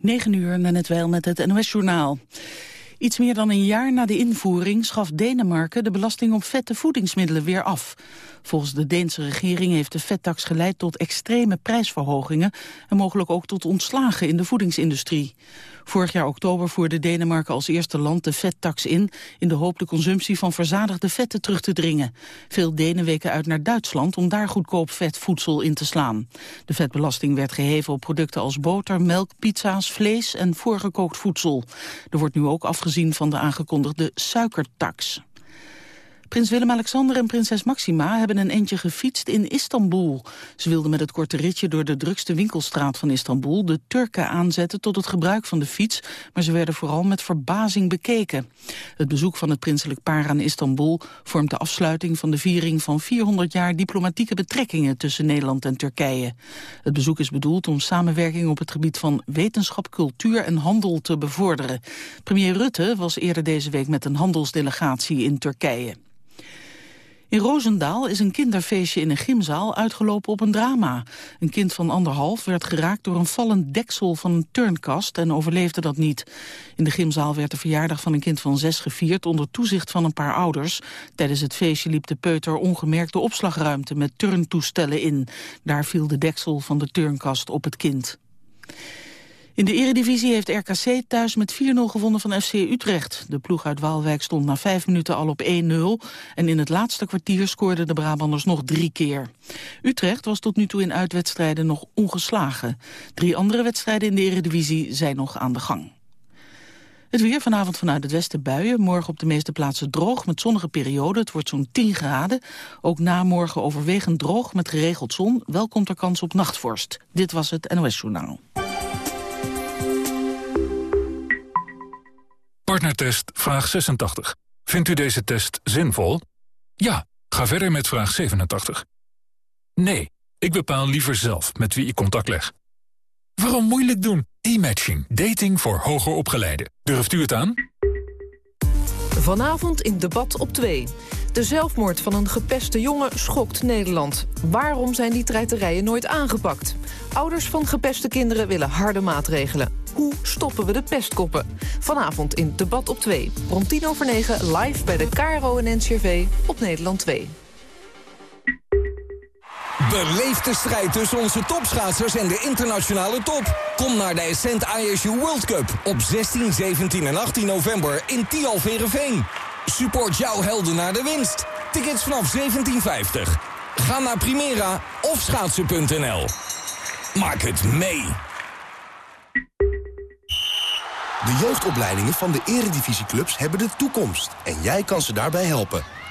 9 uur, net wel met het NOS-journaal. Iets meer dan een jaar na de invoering schaft Denemarken de belasting op vette voedingsmiddelen weer af. Volgens de Deense regering heeft de vettax geleid tot extreme prijsverhogingen en mogelijk ook tot ontslagen in de voedingsindustrie. Vorig jaar oktober voerde Denemarken als eerste land de vettax in, in de hoop de consumptie van verzadigde vetten terug te dringen. Veel Denen weken uit naar Duitsland om daar goedkoop vetvoedsel in te slaan. De vetbelasting werd geheven op producten als boter, melk, pizza's, vlees en voorgekookt voedsel. Er wordt nu ook afgezien van de aangekondigde suikertax. Prins Willem-Alexander en prinses Maxima hebben een eindje gefietst in Istanbul. Ze wilden met het korte ritje door de drukste winkelstraat van Istanbul de Turken aanzetten tot het gebruik van de fiets, maar ze werden vooral met verbazing bekeken. Het bezoek van het prinselijk paar aan Istanbul vormt de afsluiting van de viering van 400 jaar diplomatieke betrekkingen tussen Nederland en Turkije. Het bezoek is bedoeld om samenwerking op het gebied van wetenschap, cultuur en handel te bevorderen. Premier Rutte was eerder deze week met een handelsdelegatie in Turkije. In Roosendaal is een kinderfeestje in een gymzaal uitgelopen op een drama. Een kind van anderhalf werd geraakt door een vallend deksel van een turnkast en overleefde dat niet. In de gymzaal werd de verjaardag van een kind van zes gevierd onder toezicht van een paar ouders. Tijdens het feestje liep de peuter ongemerkt de opslagruimte met turntoestellen in. Daar viel de deksel van de turnkast op het kind. In de eredivisie heeft RKC thuis met 4-0 gewonnen van FC Utrecht. De ploeg uit Waalwijk stond na vijf minuten al op 1-0... en in het laatste kwartier scoorden de Brabanders nog drie keer. Utrecht was tot nu toe in uitwedstrijden nog ongeslagen. Drie andere wedstrijden in de eredivisie zijn nog aan de gang. Het weer vanavond vanuit het westen buien. Morgen op de meeste plaatsen droog met zonnige perioden. Het wordt zo'n 10 graden. Ook na morgen overwegend droog met geregeld zon. Wel komt er kans op nachtvorst. Dit was het NOS Journaal. Partnertest vraag 86. Vindt u deze test zinvol? Ja, ga verder met vraag 87. Nee, ik bepaal liever zelf met wie ik contact leg. Waarom moeilijk doen? E-matching. Dating voor hoger opgeleiden. Durft u het aan? Vanavond in debat op 2. De zelfmoord van een gepeste jongen schokt Nederland. Waarom zijn die treiterijen nooit aangepakt? Ouders van gepeste kinderen willen harde maatregelen. Hoe stoppen we de pestkoppen? Vanavond in Debat op 2. Rond 10 over 9 live bij de KRO en NCRV op Nederland 2. Beleef de strijd tussen onze topschaatsers en de internationale top. Kom naar de Ascent ISU World Cup op 16, 17 en 18 november in Tialverenveen. Support jouw helden naar de winst. Tickets vanaf 1750. Ga naar Primera of schaatsen.nl. Maak het mee. De jeugdopleidingen van de eredivisieclubs hebben de toekomst. En jij kan ze daarbij helpen.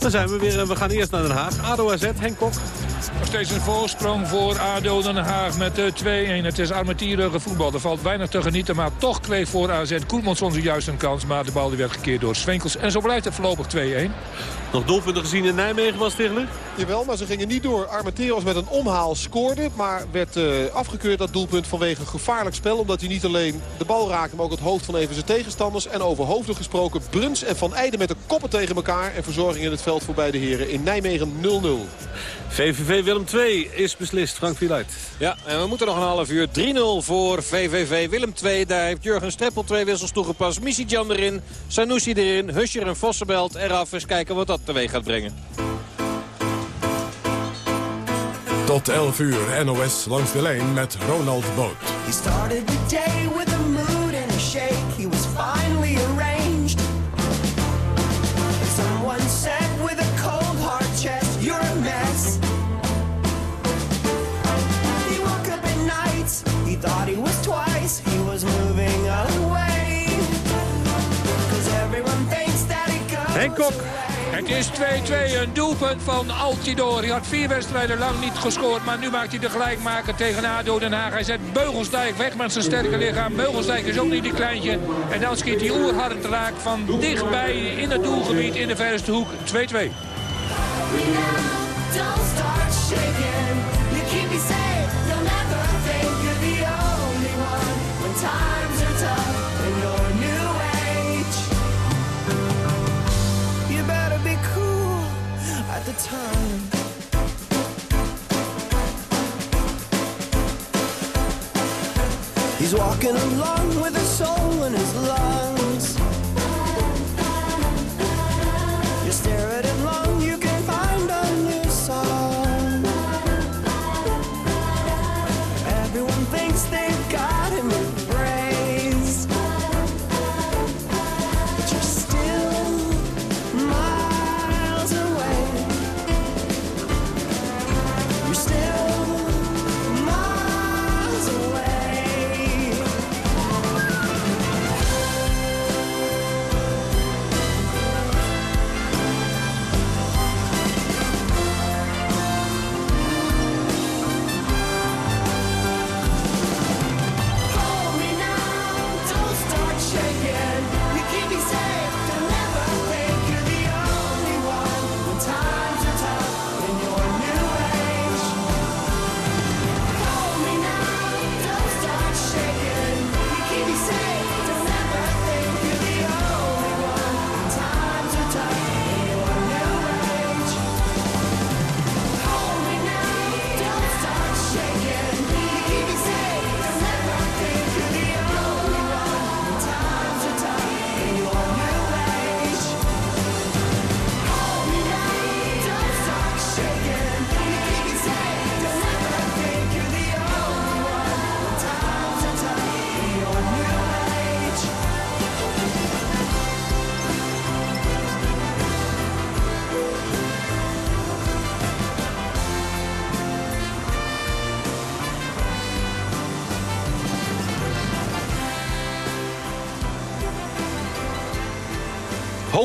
Dan zijn we weer. We gaan eerst naar Den Haag. ADO AZ, Henk Kok. Nog steeds een voorsprong voor ADO Den Haag met 2-1. Het is armetierige voetbal. Er valt weinig te genieten, maar toch kreeg voor AZ Koelmans onze juist een kans. Maar de bal die werd gekeerd door Svenkels. En zo blijft het voorlopig 2-1. Nog doelpunten gezien in Nijmegen was Stigler? Jawel, maar ze gingen niet door. Armenteros met een omhaal scoorde. Maar werd uh, afgekeurd dat doelpunt vanwege gevaarlijk spel. Omdat hij niet alleen de bal raakte, maar ook het hoofd van even zijn tegenstanders. En over hoofden gesproken. Bruns en Van Eijden met de koppen tegen elkaar. En verzorging in het veld voor beide heren. In Nijmegen 0-0. VVV Willem 2 is beslist. Frank Villuit. Ja, en we moeten nog een half uur. 3-0 voor VVV Willem 2. Daar heeft Jurgen Streppel twee wissels toegepast. Missidjan erin, Sanusi erin, Huscher en Vossenbelt eraf. Eens kijken wat dat teweeg gaat brengen. Tot 11 uur NOS langs de lijn met Ronald Boot. He started the day with a mood and a shake. He was finally thought he was twice. He was moving away. Cause everyone thinks that it goes Henk Kok. Het is 2-2, een doelpunt van Altidor. Hij had vier wedstrijden lang niet gescoord, maar nu maakt hij de gelijkmaker tegen ADO Den Haag. Hij zet Beugelsdijk weg met zijn sterke lichaam. Beugelsdijk is ook niet die kleintje. En dan schiet hij oerhard raak van dichtbij in het doelgebied in de verste hoek. 2-2. He's walking along with a soul in his lungs.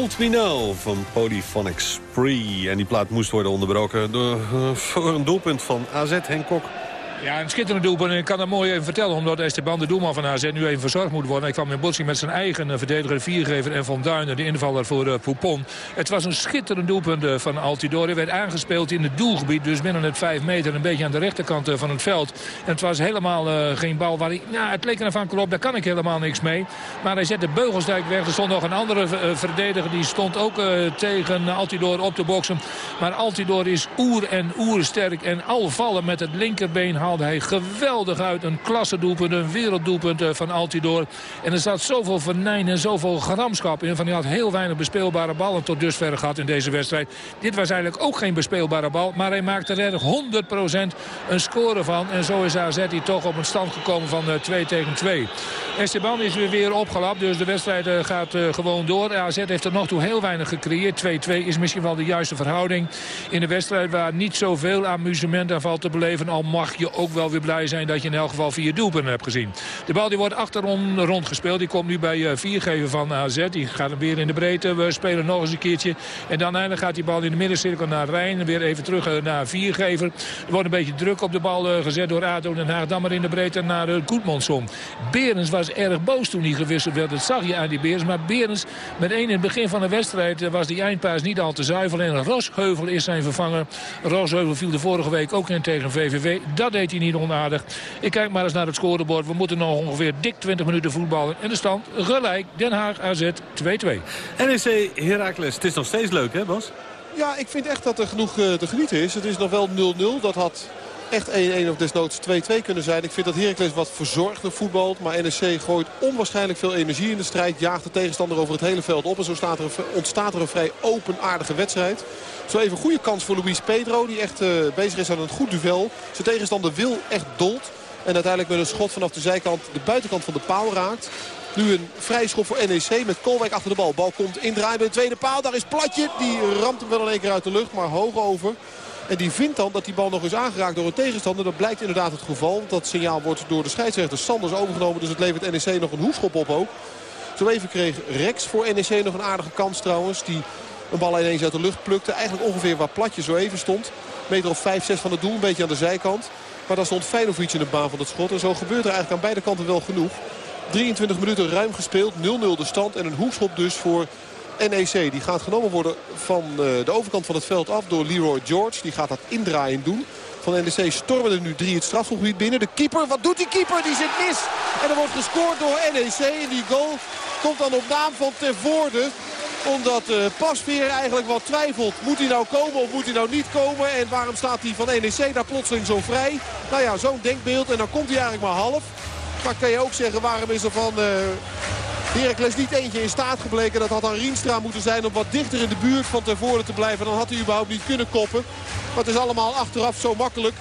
Hold Me Now van Polyphonic Spree. En die plaat moest worden onderbroken door, eh, voor een doelpunt van AZ Henk Kok. Ja, een schitterend doelpunt. Ik kan dat mooi even vertellen. Omdat Esteban de doelman van AZ nu even verzorgd moet worden. Hij kwam in botsing met zijn eigen eh, verdediger, viergever en Van Duinen. De invaller voor uh, Poupon. Het was een schitterend doelpunt uh, van Altidore. Hij werd aangespeeld in het doelgebied. Dus binnen het 5 meter. Een beetje aan de rechterkant van het veld. En het was helemaal geen bal waar hij... Nou, het leek er afhankelijk op. Daar kan ik helemaal niks mee. Maar hij zette Beugelsdijk weg. Er stond nog een andere verdediger. Die stond ook tegen Altidore op te boksen. Maar Altidore is oer en oersterk. En al vallen met het linkerbeen hij geweldig uit. Een klasse doelpunt, een werelddoelpunt uh, van Altidore. En er zat zoveel vernijn en zoveel gramschap in. Van hij had heel weinig bespeelbare ballen tot dusver gehad in deze wedstrijd. Dit was eigenlijk ook geen bespeelbare bal. Maar hij maakte er 100% een score van. En zo is AZ die toch op een stand gekomen van uh, 2 tegen 2. Esteban is weer weer opgelapt. Dus de wedstrijd uh, gaat gewoon door. AZ heeft er nog toe heel weinig gecreëerd. 2-2 is misschien wel de juiste verhouding. In de wedstrijd waar niet zoveel amusement aan valt te beleven. Al mag je ook wel weer blij zijn dat je in elk geval vier doelpunten hebt gezien. De bal die wordt achterom rondgespeeld. Die komt nu bij uh, viergever van AZ. Die gaat hem weer in de breedte. We spelen nog eens een keertje. En dan eindelijk gaat die bal in de middencirkel naar Rijn. Weer even terug uh, naar viergever. Er wordt een beetje druk op de bal uh, gezet door ADO Den Haag. Dan maar in de breedte naar Koetmanson. Berens was erg boos toen hij gewisseld werd. Dat zag je aan die Berens. Maar Berens met één in het begin van de wedstrijd was die eindpaas niet al te zuiver. En Rosheuvel is zijn vervanger. Rosheuvel viel de vorige week ook in tegen VVV. Dat deed hij niet onaardig. Ik kijk maar eens naar het scorebord. We moeten nog ongeveer dik 20 minuten voetballen. En de stand gelijk. Den Haag AZ 2-2. NEC Heracles. Het is nog steeds leuk hè Bas? Ja, ik vind echt dat er genoeg uh, te genieten is. Het is nog wel 0-0. Dat had echt 1-1 of desnoods 2-2 kunnen zijn. Ik vind dat Heracles wat verzorgder voetbalt. Maar NEC gooit onwaarschijnlijk veel energie in de strijd. Jaagt de tegenstander over het hele veld op. En zo staat er, ontstaat er een vrij open aardige wedstrijd. Zo even een goede kans voor Luis Pedro. Die echt uh, bezig is aan een goed duel. Zijn tegenstander wil echt dolt. En uiteindelijk met een schot vanaf de zijkant de buitenkant van de paal raakt. Nu een vrije schop voor NEC met Kolwijk achter de bal. Bal komt indraaien bij de tweede paal. Daar is Platje. Die ramt hem wel in één keer uit de lucht, maar hoog over. En die vindt dan dat die bal nog is aangeraakt door een tegenstander. Dat blijkt inderdaad het geval. Dat signaal wordt door de scheidsrechter Sanders overgenomen. Dus het levert NEC nog een hoekschop op ook. Zo even kreeg Rex voor NEC nog een aardige kans trouwens. Die een bal ineens uit de lucht plukte. Eigenlijk ongeveer waar Platje zo even stond. Meter of 5, 6 van het doel, een beetje aan de zijkant. Maar daar stond Feinovic in de baan van het schot. En zo gebeurt er eigenlijk aan beide kanten wel genoeg. 23 minuten ruim gespeeld, 0-0 de stand. En een hoekschop dus voor NEC. Die gaat genomen worden van eh, de overkant van het veld af door Leroy George. Die gaat dat indraaien doen. Van NEC stormen er nu drie het strafgebied binnen. De keeper, wat doet die keeper? Die zit mis. En er wordt gescoord door NEC. En die goal komt dan op naam van Tervoorde omdat uh, Pasveer eigenlijk wat twijfelt. Moet hij nou komen of moet hij nou niet komen? En waarom staat hij van NEC daar plotseling zo vrij? Nou ja, zo'n denkbeeld. En dan komt hij eigenlijk maar half. Maar kan je ook zeggen, waarom is er van... Uh, Heracles niet eentje in staat gebleken. Dat had dan Rienstra moeten zijn om wat dichter in de buurt van tevoren te blijven. Dan had hij überhaupt niet kunnen koppen. Maar het is allemaal achteraf zo makkelijk.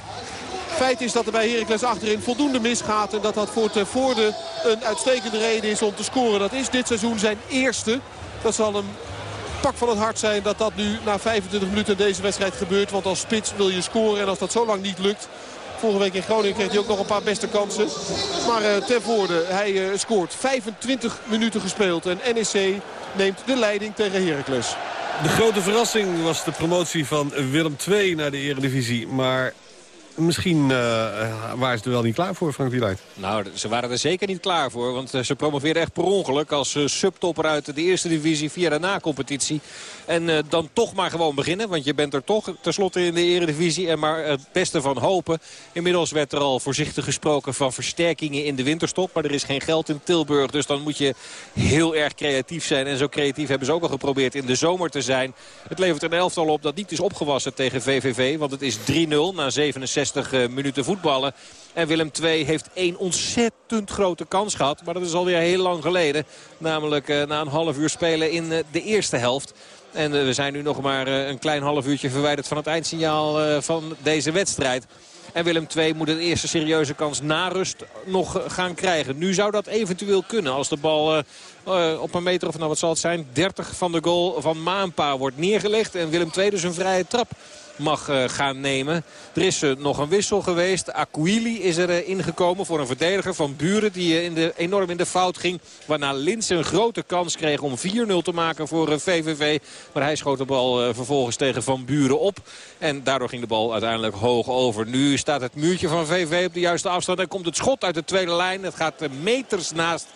Feit is dat er bij Heracles achterin voldoende misgaat. En dat dat voor Tervoorde een uitstekende reden is om te scoren. Dat is dit seizoen zijn eerste. Dat zal een pak van het hart zijn dat dat nu na 25 minuten in deze wedstrijd gebeurt. Want als spits wil je scoren en als dat zo lang niet lukt... Vorige week in Groningen kreeg hij ook nog een paar beste kansen. Maar uh, ten voorde, hij uh, scoort 25 minuten gespeeld. En NEC neemt de leiding tegen Heracles. De grote verrassing was de promotie van Willem II naar de Eredivisie. Maar Misschien uh, waren ze er wel niet klaar voor, Frank Wieluid. Nou, ze waren er zeker niet klaar voor. Want uh, ze promoveerden echt per ongeluk als subtopper uit de eerste divisie via de na-competitie. En dan toch maar gewoon beginnen. Want je bent er toch tenslotte in de eredivisie. En maar het beste van hopen. Inmiddels werd er al voorzichtig gesproken van versterkingen in de winterstop. Maar er is geen geld in Tilburg. Dus dan moet je heel erg creatief zijn. En zo creatief hebben ze ook al geprobeerd in de zomer te zijn. Het levert een elftal op dat niet is opgewassen tegen VVV. Want het is 3-0 na 67 60 eh, minuten voetballen. En Willem II heeft één ontzettend grote kans gehad. Maar dat is alweer heel lang geleden. Namelijk eh, na een half uur spelen in eh, de eerste helft. En we zijn nu nog maar een klein half uurtje verwijderd van het eindsignaal van deze wedstrijd. En Willem II moet een eerste serieuze kans na rust nog gaan krijgen. Nu zou dat eventueel kunnen als de bal op een meter of nou wat zal het zijn 30 van de goal van Maanpa wordt neergelegd. En Willem II dus een vrije trap mag uh, gaan nemen. Er is uh, nog een wissel geweest. Aquili is er uh, ingekomen voor een verdediger van Buren die in de, enorm in de fout ging. Waarna Lins een grote kans kreeg om 4-0 te maken voor VVV. Maar hij schoot de bal vervolgens tegen Van Buren op. En daardoor ging de bal uiteindelijk hoog over. Nu staat het muurtje van VVV op de juiste afstand. En komt het schot uit de tweede lijn. Het gaat meters naast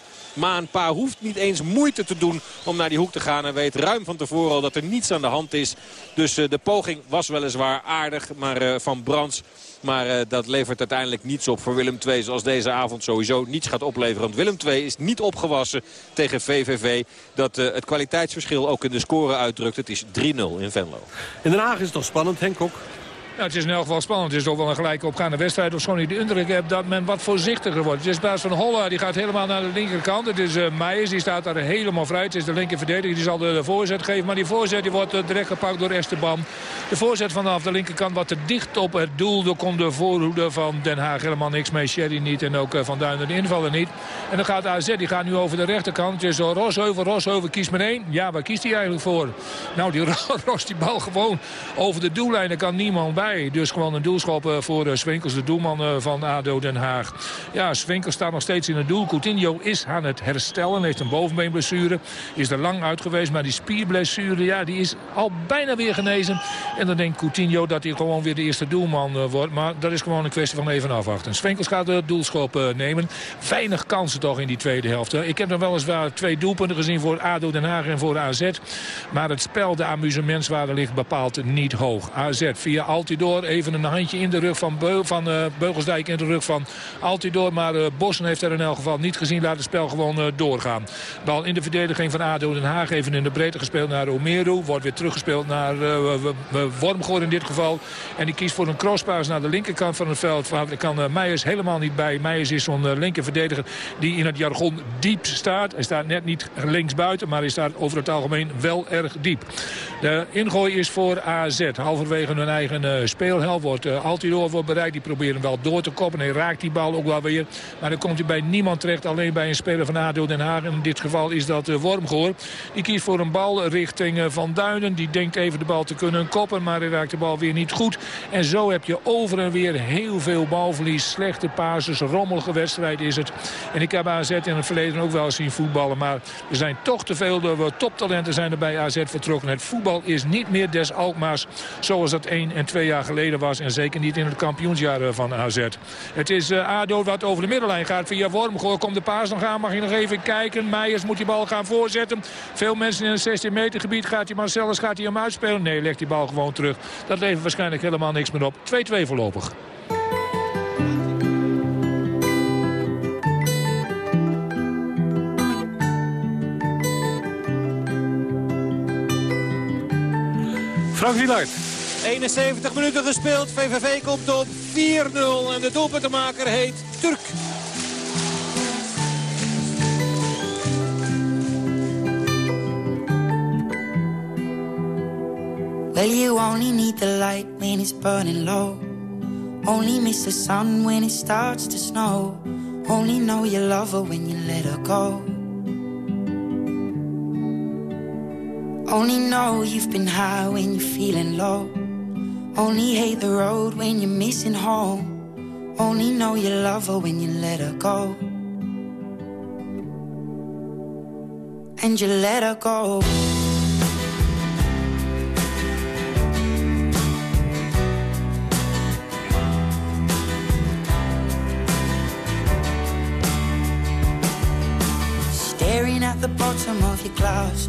paar hoeft niet eens moeite te doen om naar die hoek te gaan. En weet ruim van tevoren al dat er niets aan de hand is. Dus uh, de poging was weliswaar aardig. Maar uh, Van Brands maar uh, dat levert uiteindelijk niets op voor Willem II. Zoals deze avond sowieso niets gaat opleveren. Want Willem II is niet opgewassen tegen VVV. Dat het kwaliteitsverschil ook in de score uitdrukt. Het is 3-0 in Venlo. In Den Haag is het toch spannend, Henk Kok? Ja, het is in elk geval spannend. Het is ook wel een gelijke opgaande wedstrijd. Of zo niet de indruk heb dat men wat voorzichtiger wordt. Het is baas van Holla. Die gaat helemaal naar de linkerkant. Het is uh, Meijers. Die staat daar helemaal vrij. Het is de linker verdediger. Die zal de, voorzet geven. Maar die voorzet die wordt uh, direct gepakt door Esteban. De voorzet vanaf de linkerkant wat te dicht op het doel. Er komt de voorhoede van Den Haag helemaal niks mee. Sherry niet. En ook uh, Van Duinen de invallen niet. En dan gaat AZ. Die gaat nu over de rechterkant. Het is Rosheuvel. Rosheuvel kiest maar één. Ja, waar kiest hij eigenlijk voor? Nou, die Ros die bal gewoon over de doellijn. Daar kan niemand bij. Dus gewoon een doelschop voor uh, Swinkels, de doelman uh, van ADO Den Haag. Ja, Swinkels staat nog steeds in het doel. Coutinho is aan het herstellen, heeft een bovenbeenblessure. Is er lang uit geweest, maar die spierblessure ja, die is al bijna weer genezen. En dan denkt Coutinho dat hij gewoon weer de eerste doelman wordt. Maar dat is gewoon een kwestie van even afwachten. Swinkels gaat de doelschop nemen. Weinig kansen toch in die tweede helft. Ik heb nog wel eens wel twee doelpunten gezien voor ADO Den Haag en voor AZ. Maar het spel, de amusementswaarde ligt bepaald niet hoog. AZ via Altidor even een handje in de rug van, van uh, Beugelsdijk in de rug van Altidor. Maar uh, Bossen heeft er in elk geval niet gezien. Laat het spel gewoon uh, doorgaan. Bal in de verdediging van ADO Den Haag. Even in de breedte gespeeld naar Omeru. Wordt weer teruggespeeld naar Wormgoor in dit geval. En die kiest voor een crosspaas naar de linkerkant van het veld. Daar kan Meijers helemaal niet bij. Meijers is zo'n linker verdediger die in het jargon diep staat. Hij staat net niet links buiten, maar hij staat over het algemeen wel erg diep. De ingooi is voor AZ. Halverwege hun eigen speelhelft. Wordt uh, Altidoor wordt bereikt. Die proberen hem wel door te koppen. Hij raakt die bal ook wel weer. Maar dan komt hij bij niemand terecht. Alleen bij een speler van ADO Den Haag. In dit geval is dat uh, Wormgoor. Die kiest voor een bal richting Van Duinen. Die denkt even de bal te kunnen koppen. Maar hij raakt de bal weer niet goed. En zo heb je over en weer heel veel balverlies. Slechte pases. Rommelige wedstrijd is het. En ik heb AZ in het verleden ook wel zien voetballen. Maar er zijn toch te veel toptalenten zijn er bij AZ vertrokken. Het voetbal is niet meer des Alkmaars zoals dat één en twee jaar geleden was. En zeker niet in het kampioensjaar van AZ. Het is uh, ADO wat over de middenlijn gaat via Wormgoor. Komt de paas nog aan, mag je nog even kijken. Meijers moet die bal gaan voorzetten. Veel mensen in het 16 meter gebied. Gaat hij Marcellus, gaat hij hem uitspelen? Nee, legt die bal gewoon terug. Dat levert waarschijnlijk helemaal niks meer op. 2-2 voorlopig. Frank Wielaert. 71 minuten gespeeld. VVV komt op 4-0. En de doelpuntenmaker heet Turk. Well, you only need the light when it's burning low. Only miss the sun when it starts to snow. Only know you love her when you let her go. Only know you've been high when you're feeling low. Only hate the road when you're missing home. Only know you love her when you let her go. And you let her go. Staring at the bottom of your glass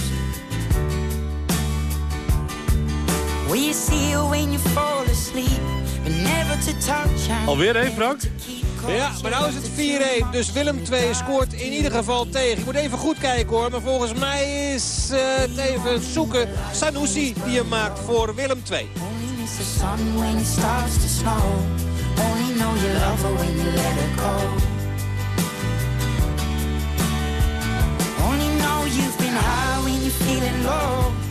We see you when you fall asleep, but never to touch Alweer één, Frank? Ja, maar nou is het 4-1. Dus Willem 2 scoort in ieder geval tegen. Ik moet even goed kijken hoor. Maar volgens mij is uh, het even zoeken. Sanusi die hem maakt voor Willem 2. Only know you love her when you let her go. Only know you've been high when you're feeling low.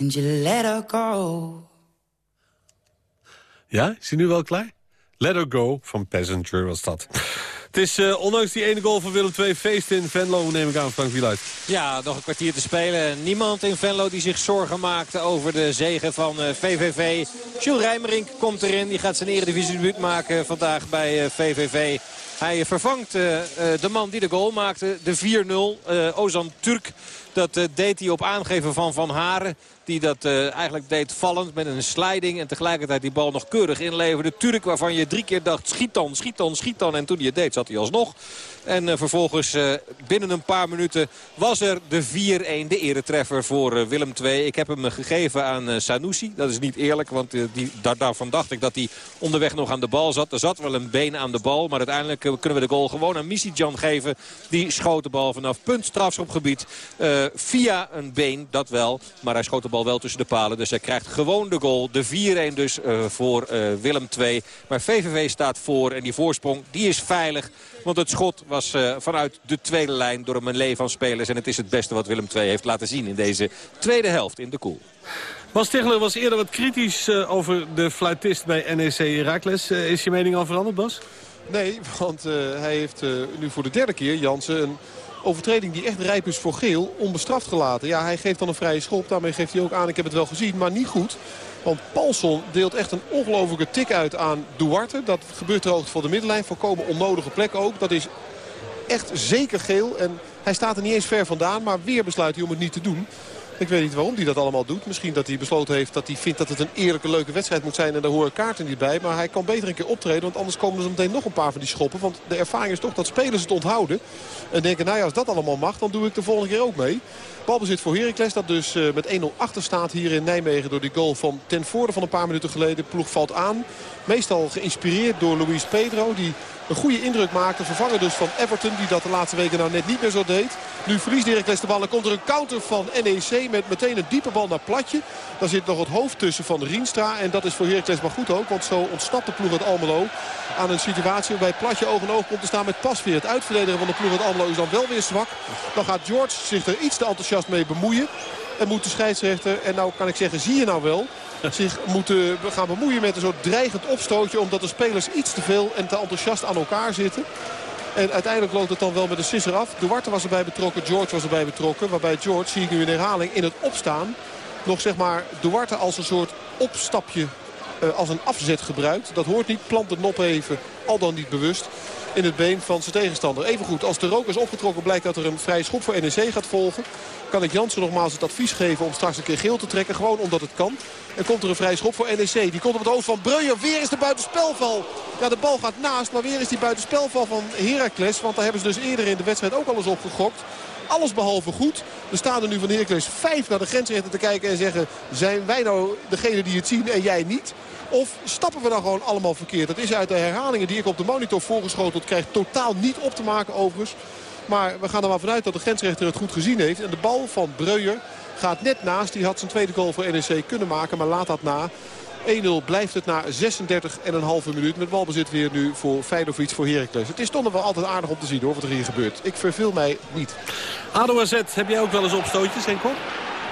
And you let her go. Ja, is hij nu wel klaar? Let Her Go van Passenger was dat. Het is uh, ondanks die ene goal van Willem II feest in Venlo, neem ik aan, Frank Wieluid. Ja, nog een kwartier te spelen. Niemand in Venlo die zich zorgen maakte over de zegen van uh, VVV. Jules Rijmerink komt erin. Die gaat zijn eredivisie maken vandaag bij uh, VVV. Hij vervangt de man die de goal maakte, de 4-0, Ozan Turk. Dat deed hij op aangeven van Van Haren. Die dat uh, eigenlijk deed vallend met een sliding. En tegelijkertijd die bal nog keurig inleverde. Turk waarvan je drie keer dacht schiet dan, schiet dan, schiet dan. En toen hij het deed zat hij alsnog. En uh, vervolgens uh, binnen een paar minuten was er de 4-1. De eretreffer voor Willem II. Ik heb hem gegeven aan Sanusi. Dat is niet eerlijk. Want die, daar, daarvan dacht ik dat hij onderweg nog aan de bal zat. Er zat wel een been aan de bal. Maar uiteindelijk kunnen we de goal gewoon aan Misijan geven. Die schoot de bal vanaf punt strafschopgebied. via een been, dat wel. Maar hij schoot de bal wel tussen de palen. Dus hij krijgt gewoon de goal. De 4-1 dus uh, voor uh, Willem II. Maar VVV staat voor en die voorsprong die is veilig. Want het schot was uh, vanuit de tweede lijn door een melee van spelers. En het is het beste wat Willem II heeft laten zien in deze tweede helft in de koel. Bas Stigler was eerder wat kritisch over de fluitist bij NEC Herakles. is je mening al veranderd, Bas? Nee, want hij heeft nu voor de derde keer, Jansen, een overtreding die echt rijp is voor geel, onbestraft gelaten. Ja, hij geeft dan een vrije schop. Daarmee geeft hij ook aan, ik heb het wel gezien, maar niet goed. Want Paulson deelt echt een ongelofelijke tik uit aan Duarte. Dat gebeurt ter hoogte van de middenlijn. Voorkomen onnodige plek ook. Dat is echt zeker geel. En hij staat er niet eens ver vandaan. Maar weer besluit hij om het niet te doen. Ik weet niet waarom hij dat allemaal doet. Misschien dat hij besloten heeft dat hij vindt dat het een eerlijke leuke wedstrijd moet zijn. En daar horen kaarten niet bij. Maar hij kan beter een keer optreden. Want anders komen er zo meteen nog een paar van die schoppen. Want de ervaring is toch dat spelers het onthouden. En denken, nou ja, als dat allemaal mag, dan doe ik de volgende keer ook mee. Balbezit voor Heracles. Dat dus uh, met 1-0 achter staat hier in Nijmegen. Door die goal van ten voorde van een paar minuten geleden. De ploeg valt aan. Meestal geïnspireerd door Luis Pedro. Die een goede indruk maakte. Vervangen dus van Everton. Die dat de laatste weken nou net niet meer zo deed. Nu verliest Heracles de bal. En komt er een counter van NEC. Met meteen een diepe bal naar Platje. Daar zit nog het hoofd tussen van Rienstra. En dat is voor Heracles maar goed ook. Want zo ontsnapt de ploeg uit Almelo aan een situatie waarbij Platje oog en oog komt te staan met Pasveer. Het uitverdedigen van de ploeg uit Almelo is dan wel weer zwak. Dan gaat George zich er iets te enthousiast mee bemoeien. En moet de scheidsrechter, en nou kan ik zeggen, zie je nou wel zich moeten gaan bemoeien met een soort dreigend opstootje. Omdat de spelers iets te veel en te enthousiast aan elkaar zitten. En uiteindelijk loopt het dan wel met een sisser af. Duarte was erbij betrokken, George was erbij betrokken. Waarbij George, zie ik nu in herhaling, in het opstaan... nog zeg maar Duarte als een soort opstapje, uh, als een afzet gebruikt. Dat hoort niet, plant de nop even, al dan niet bewust in het been van zijn tegenstander. Evengoed, als de rook is opgetrokken blijkt dat er een vrije schop voor NEC gaat volgen. Kan ik Jansen nogmaals het advies geven om straks een keer geel te trekken. Gewoon omdat het kan. En komt er een vrije schop voor NEC. Die komt op het hoofd van Breuer. Weer is de buitenspelval. Ja, de bal gaat naast. Maar weer is die buitenspelval van Heracles. Want daar hebben ze dus eerder in de wedstrijd ook al eens op gegokt. Alles behalve goed. Er staan er nu van Heracles vijf naar de grensrechter te kijken en zeggen... zijn wij nou degene die het zien en jij niet? Of stappen we dan gewoon allemaal verkeerd? Dat is uit de herhalingen die ik op de monitor voorgeschoteld krijg totaal niet op te maken overigens. Maar we gaan er maar vanuit dat de grensrechter het goed gezien heeft. En de bal van Breuer gaat net naast. Die had zijn tweede goal voor NEC kunnen maken, maar laat dat na. 1-0 blijft het na 36,5 minuut. Met balbezit weer nu voor Feyenoord voor Heracles. Het is toch nog wel altijd aardig om te zien hoor, wat er hier gebeurt. Ik verveel mij niet. ADO AZ, heb jij ook wel eens opstootjes, Henk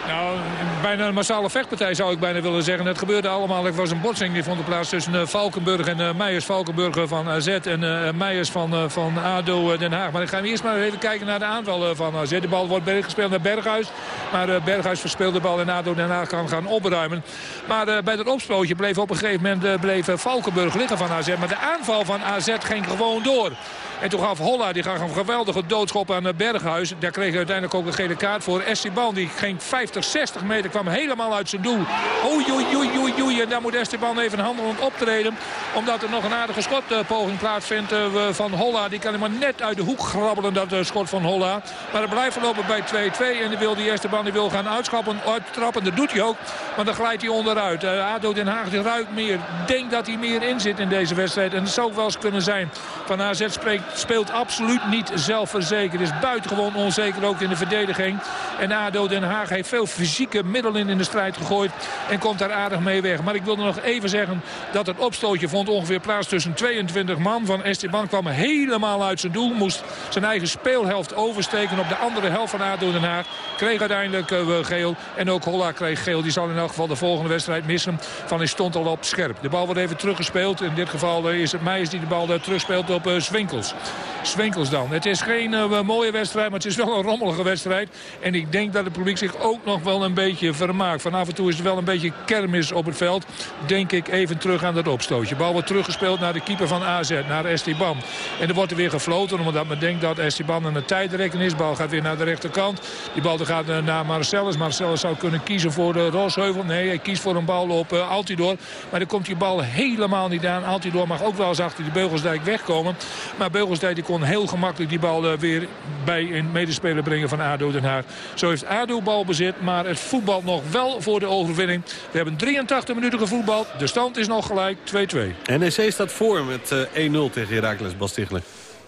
nou, bijna een massale vechtpartij zou ik bijna willen zeggen. Het gebeurde allemaal, er was een botsing die vond plaats tussen uh, Valkenburg en uh, Meijers. Valkenburg van AZ en Meijers van, van ADO Den Haag. Maar ik ga eerst maar even kijken naar de aanval van AZ. De bal wordt gespeeld naar Berghuis. Maar Berghuis verspeelt de bal en ADO Den Haag kan gaan opruimen. Maar bij dat opstootje bleef op een gegeven moment bleef, Valkenburg liggen van AZ. Maar de aanval van AZ ging gewoon door. En toen gaf Holla die gaf een geweldige doodschop aan Berghuis. Daar kreeg hij uiteindelijk ook een gele kaart voor. Esteban die ging 50, 60 meter, kwam helemaal uit zijn doel. Oei, oei, oei, oei, oei. En daar moet Esteban even handelend optreden. Omdat er nog een aardige schotpoging plaatsvindt uh, van Holla. Die kan hem net uit de hoek grabbelen, dat uh, schot van Holla. Maar het blijft lopen bij 2-2. En dan wil die Esteban die wil gaan uitschappen, uittrappen. Dat doet hij ook. Maar dan glijdt hij onderuit. ADO Den Haag die ruikt meer. Denkt dat hij meer in zit in deze wedstrijd. En dat zou wel eens kunnen zijn. Van AZ spreekt speelt absoluut niet zelfverzekerd. Is buitengewoon onzeker ook in de verdediging. En ADO Den Haag heeft veel fysieke middelen in de strijd gegooid. En komt daar aardig mee weg. Maar ik wilde nog even zeggen dat het opstootje vond ongeveer plaats tussen 22 man. Van Esteban kwam helemaal uit zijn doel. Moest zijn eigen speelhelft oversteken op de andere helft van ADO Den Haag. Kreeg uiteindelijk uh, geel. En ook Holla kreeg geel. Die zal in elk geval de volgende wedstrijd missen. Van hij stond al op scherp. De bal wordt even teruggespeeld. In dit geval is het Meijers die de bal terugspeelt op Swinkels. Swinkels dan. Het is geen mooie wedstrijd, maar het is wel een rommelige wedstrijd. En ik denk dat het publiek zich ook nog wel een beetje vermaakt. Van af en toe is het wel een beetje kermis op het veld. Denk ik even terug aan dat opstootje. Bal wordt teruggespeeld naar de keeper van AZ, naar Esteban. En er wordt er weer gefloten omdat men denkt dat Esteban een tijdrekken is. Bal gaat weer naar de rechterkant. Die bal gaat naar Marcellus. Marcellus zou kunnen kiezen voor de Rosheuvel. Nee, hij kiest voor een bal op Altidor. Maar dan komt die bal helemaal niet aan. Altidor mag ook wel eens achter die Beugelsdijk wegkomen. Maar die kon heel gemakkelijk die bal uh, weer bij een medespeler brengen van ADO Den Haag. Zo heeft ADO balbezit, maar het voetbal nog wel voor de overwinning. We hebben 83 minuten gevoetbald. De stand is nog gelijk 2-2. NEC staat voor met uh, 1-0 tegen Herakles Bas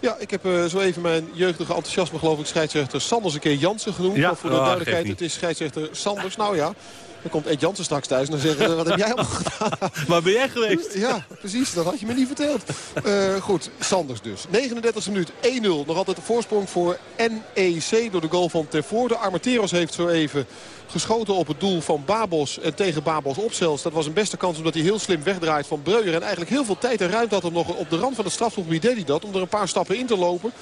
Ja, ik heb uh, zo even mijn jeugdige enthousiasme geloof ik scheidsrechter Sanders een keer Jansen genoemd. Ja, maar voor de oh, duidelijkheid, het is scheidsrechter Sanders. Nou ja, dan komt Ed Jansen straks thuis en dan zeggen wat heb jij allemaal gedaan? Waar ben jij geweest? Ja, precies. Dat had je me niet verteld. Uh, goed, Sanders dus. 39e minuut, 1-0. Nog altijd de voorsprong voor NEC door de goal van Tervoorde. Armenteros heeft zo even geschoten op het doel van Babos en tegen Babos opzels. Dat was een beste kans omdat hij heel slim wegdraait van Breuer. En eigenlijk heel veel tijd en ruimte had om nog op de rand van het strafgebied deed hij dat. Om er een paar stappen in te lopen.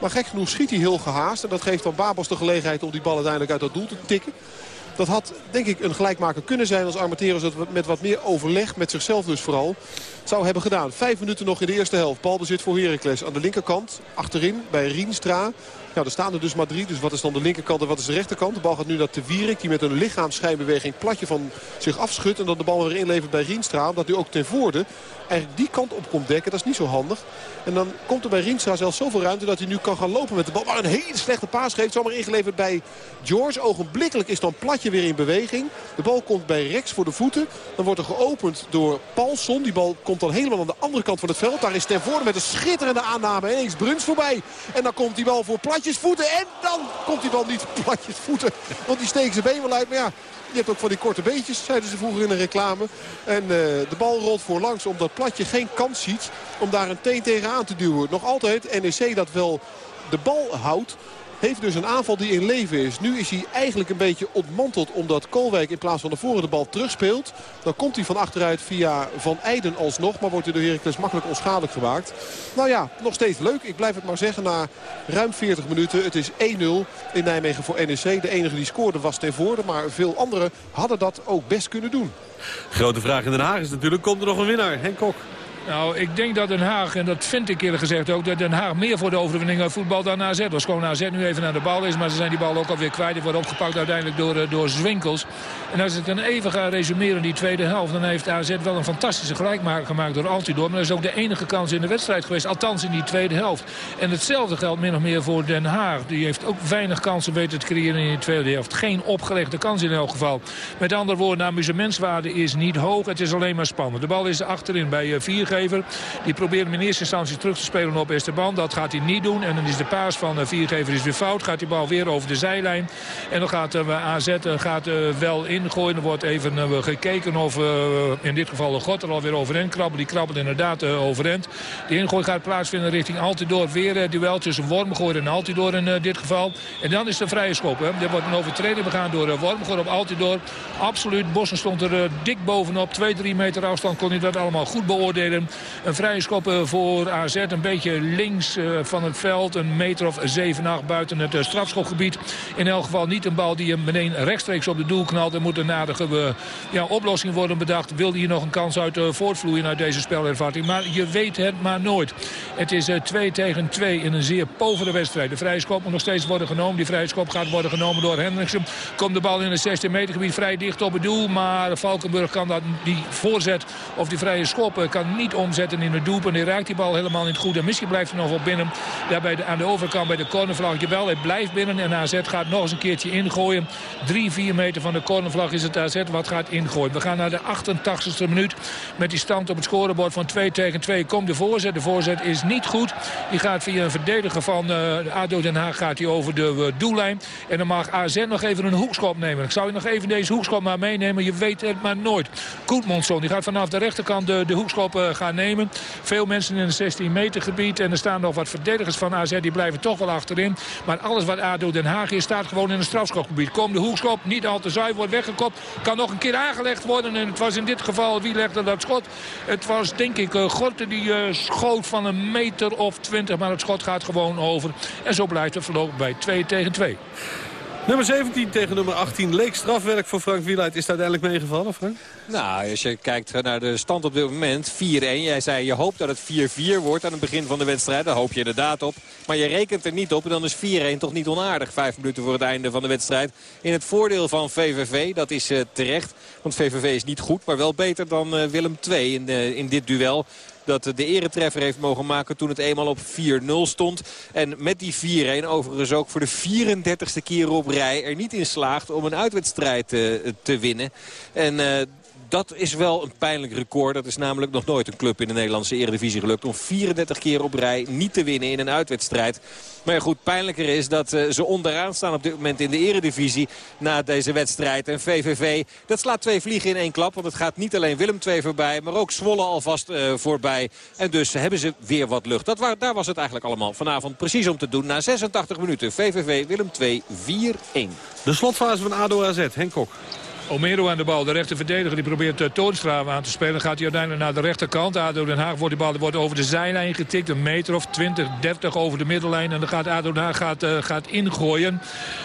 Maar gek genoeg schiet hij heel gehaast. En dat geeft dan Babos de gelegenheid om die bal uiteindelijk uit dat doel te tikken. Dat had denk ik een gelijkmaker kunnen zijn als Armenteros het met wat meer overleg, met zichzelf dus vooral, zou hebben gedaan. Vijf minuten nog in de eerste helft. Balbezit voor Heracles aan de linkerkant. Achterin bij Rienstra. Nou, er staan er dus maar drie. Dus wat is dan de linkerkant en wat is de rechterkant? De bal gaat nu naar Te Wierik. Die met een lichaamsschijnbeweging platje van zich afschudt. En dan de bal weer inlevert bij Rienstra. Omdat hij ook ten voorde eigenlijk die kant op komt dekken. Dat is niet zo handig. En dan komt er bij Rienstra zelfs zoveel ruimte dat hij nu kan gaan lopen met de bal. Maar een hele slechte paas geeft. Zomaar ingeleverd bij George. Ogenblikkelijk is dan platje weer in beweging. De bal komt bij Rex voor de voeten. Dan wordt er geopend door Paulson. Die bal komt dan helemaal aan de andere kant van het veld. Daar is ten voorde met een schitterende aanname. En eens Bruns voorbij. En dan komt die bal voor platjes voeten. En dan komt die bal niet platjes voeten. Want die steekt zijn been wel uit. Maar ja, je hebt ook van die korte beetjes, zeiden ze vroeger in de reclame. En uh, de bal rolt voorlangs omdat Platje geen kans ziet om daar een teen tegen aan te duwen. Nog altijd NEC dat wel de bal houdt heeft dus een aanval die in leven is. Nu is hij eigenlijk een beetje ontmanteld omdat Kolwijk in plaats van de voren de bal terugspeelt. Dan komt hij van achteruit via Van Eijden alsnog. Maar wordt hij door Heracles makkelijk onschadelijk gemaakt. Nou ja, nog steeds leuk. Ik blijf het maar zeggen na ruim 40 minuten. Het is 1-0 in Nijmegen voor NEC. De enige die scoorde was ten voorde. Maar veel anderen hadden dat ook best kunnen doen. Grote vraag in Den Haag is natuurlijk, komt er nog een winnaar? Henk Kok. Nou, ik denk dat Den Haag, en dat vind ik eerlijk gezegd ook... dat Den Haag meer voor de overwinning voetbal dan AZ. Als gewoon AZ nu even aan de bal is. Maar ze zijn die bal ook alweer kwijt. Die wordt opgepakt uiteindelijk door, eh, door Zwinkels. En als ik dan even ga resumeren die tweede helft... dan heeft AZ wel een fantastische gelijkmaker gemaakt door Altidor. Maar dat is ook de enige kans in de wedstrijd geweest. Althans in die tweede helft. En hetzelfde geldt min of meer voor Den Haag. Die heeft ook weinig kansen weten te creëren in die tweede helft. Geen opgelegde kans in elk geval. Met andere woorden, de amusementswaarde is niet hoog. Het is alleen maar spannend. De bal is achterin bij uh, Die probeert hem in eerste instantie terug te spelen op Esteban. Dat gaat hij niet doen. En dan is de paas van eh, Viergever is weer fout. Gaat die bal weer over de zijlijn. En dan gaat uh, AZ gaat, wel ingooien. Er wordt even gekeken of in dit geval de God er alweer overeind krabbelt. Die krabbelt inderdaad overeind. De ingooi gaat plaatsvinden richting Altidoor. Weer duel tussen Wormgoor en Altidoor in dit geval. En dan is de vrije schop. Hè. Er wordt een overtreding begaan door Wormgoor op Altidoor. Absoluut. Bossen stond er dik bovenop. 2-3 meter afstand kon hij dat allemaal goed beoordelen. Een vrije schop voor AZ. Een beetje links eh, van het veld. Een meter of 7, 8 buiten het eh, strafschopgebied. In elk geval niet een bal die hem meteen rechtstreeks op de doel knalt. Er moet een aardige eh, ja, oplossing worden bedacht. Wilde hier nog een kans uit voortvloeien uit deze spelervatting. Maar je weet het maar nooit. Het is 2 tegen 2 in een zeer povere wedstrijd. De vrije schop moet nog steeds worden genomen. Die vrije schop gaat worden genomen door Hendriksen. Komt de bal in het 16 meter gebied vrij dicht op het doel. Maar Valkenburg kan dat, die voorzet of die vrije schop kan niet omzetten in een doelpunt. Hij raakt die bal helemaal niet goed. En misschien blijft hij nog wel binnen. Daar bij de, aan de overkant bij de cornervlag. Jawel, hij blijft binnen. En AZ gaat nog eens een keertje ingooien. 3, 4 meter van de cornervlag is het AZ wat gaat ingooien. We gaan naar de 88ste minuut. Met die stand op het scorebord van 2 tegen 2 komt de voorzet. De voorzet is niet goed. Die gaat via een verdediger van uh, ADO Den Haag gaat hij over de uh, doellijn. En dan mag AZ nog even een hoekschop nemen. Ik zou je nog even deze hoekschop maar meenemen. Je weet het maar nooit. Koetmonson die gaat vanaf de rechterkant de, de hoekschop uh, gaan nemen. Veel mensen in het 16 meter gebied. En er staan nog wat verdedigers van AZ. Die blijven toch wel achterin. Maar alles wat ADO Den Haag is staat gewoon in een strafschopgebied. Komt de hoekschop. Niet al te zuiver wordt weggekopt. Kan nog een keer aangelegd worden. En het was in dit geval, wie legde dat schot? Het was denk ik uh, Gorten die uh, schoot van een meter of twintig. Maar het schot gaat gewoon over. En zo blijft het verlopen bij 2 tegen 2. Nummer 17 tegen nummer 18 leek strafwerk voor Frank Wieluid. Is het uiteindelijk meegevallen, Frank? Nou, als je kijkt naar de stand op dit moment, 4-1. Jij zei je hoopt dat het 4-4 wordt aan het begin van de wedstrijd. Daar hoop je inderdaad op. Maar je rekent er niet op en dan is 4-1 toch niet onaardig. Vijf minuten voor het einde van de wedstrijd. In het voordeel van VVV, dat is uh, terecht. Want VVV is niet goed, maar wel beter dan uh, Willem II in, uh, in dit duel dat de eretreffer heeft mogen maken toen het eenmaal op 4-0 stond. En met die 4-1 overigens ook voor de 34ste keer op rij er niet in slaagt om een uitwedstrijd te, te winnen. En uh, dat is wel een pijnlijk record. Dat is namelijk nog nooit een club in de Nederlandse eredivisie gelukt... om 34 keer op rij niet te winnen in een uitwedstrijd. Maar goed, pijnlijker is dat uh, ze onderaan staan op dit moment in de eredivisie... na deze wedstrijd. En VVV, dat slaat twee vliegen in één klap. Want het gaat niet alleen Willem II voorbij, maar ook Zwolle alvast uh, voorbij. En dus hebben ze weer wat lucht. Dat waar, daar was het eigenlijk allemaal vanavond precies om te doen. Na 86 minuten VVV Willem II 4-1. De slotfase van ADO AZ, Henk Kok. Omero aan de bal. De rechter verdediger die probeert uh, Toonstra aan te spelen. Gaat hij uiteindelijk naar de rechterkant. ADO Den Haag wordt die bal wordt over de zijlijn getikt. Een meter of 20, 30 over de middellijn. En dan gaat ADO Den Haag gaat, uh, gaat ingooien.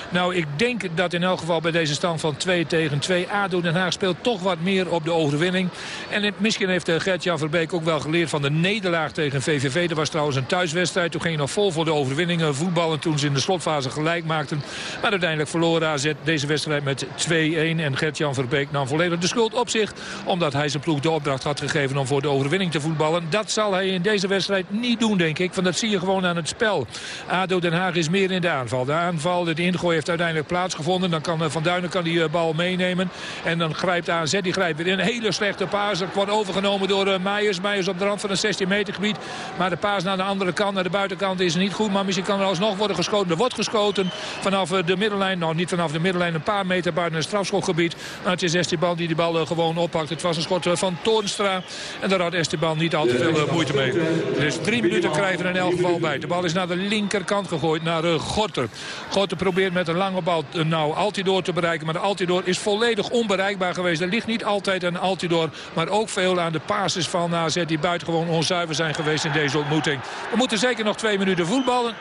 Nou, ik denk dat in elk geval bij deze stand van 2 tegen 2... ADO Den Haag speelt toch wat meer op de overwinning. En misschien heeft uh, Gert-Jan Verbeek ook wel geleerd van de nederlaag tegen VVV. Dat was trouwens een thuiswedstrijd. Toen ging hij nog vol voor de overwinning voetballen. Toen ze in de slotfase gelijk maakten. Maar uiteindelijk verloren AZ deze wedstrijd met 2-1. En Gert-Jan Verbeek nam volledig de schuld op zich. Omdat hij zijn ploeg de opdracht had gegeven om voor de overwinning te voetballen. Dat zal hij in deze wedstrijd niet doen, denk ik. Want dat zie je gewoon aan het spel. ADO Den Haag is meer in de aanval. De aanval, de ingooi heeft uiteindelijk plaatsgevonden. Dan kan Van Duinen kan die bal meenemen. En dan grijpt AZ, die grijpt weer in. Een hele slechte paas. Dat wordt overgenomen door uh, Meijers. Meijers op de rand van een 16 meter gebied. Maar de paas naar de andere kant, naar de buitenkant is niet goed. Maar misschien kan er alsnog worden geschoten. Er wordt geschoten vanaf de middenlijn. Nou, niet vanaf de middenlijn. Een paar meter buiten het strafschopgebied. Maar het is Esteban die de bal gewoon oppakt. Het was een schot van Toornstra. En daar had Esteban niet al te veel moeite mee. Dus drie minuten krijgen er in elk geval bij. De bal is naar de linkerkant gegooid, naar Gorter. Gorter probeert met een lange bal nou Altidor te bereiken. Maar de Altidor is volledig onbereikbaar geweest. Er ligt niet altijd een Altidor. Maar ook veel aan de passes van AZ die buitengewoon onzuiver zijn geweest in deze ontmoeting. We moeten zeker nog twee minuten voetballen. 2-2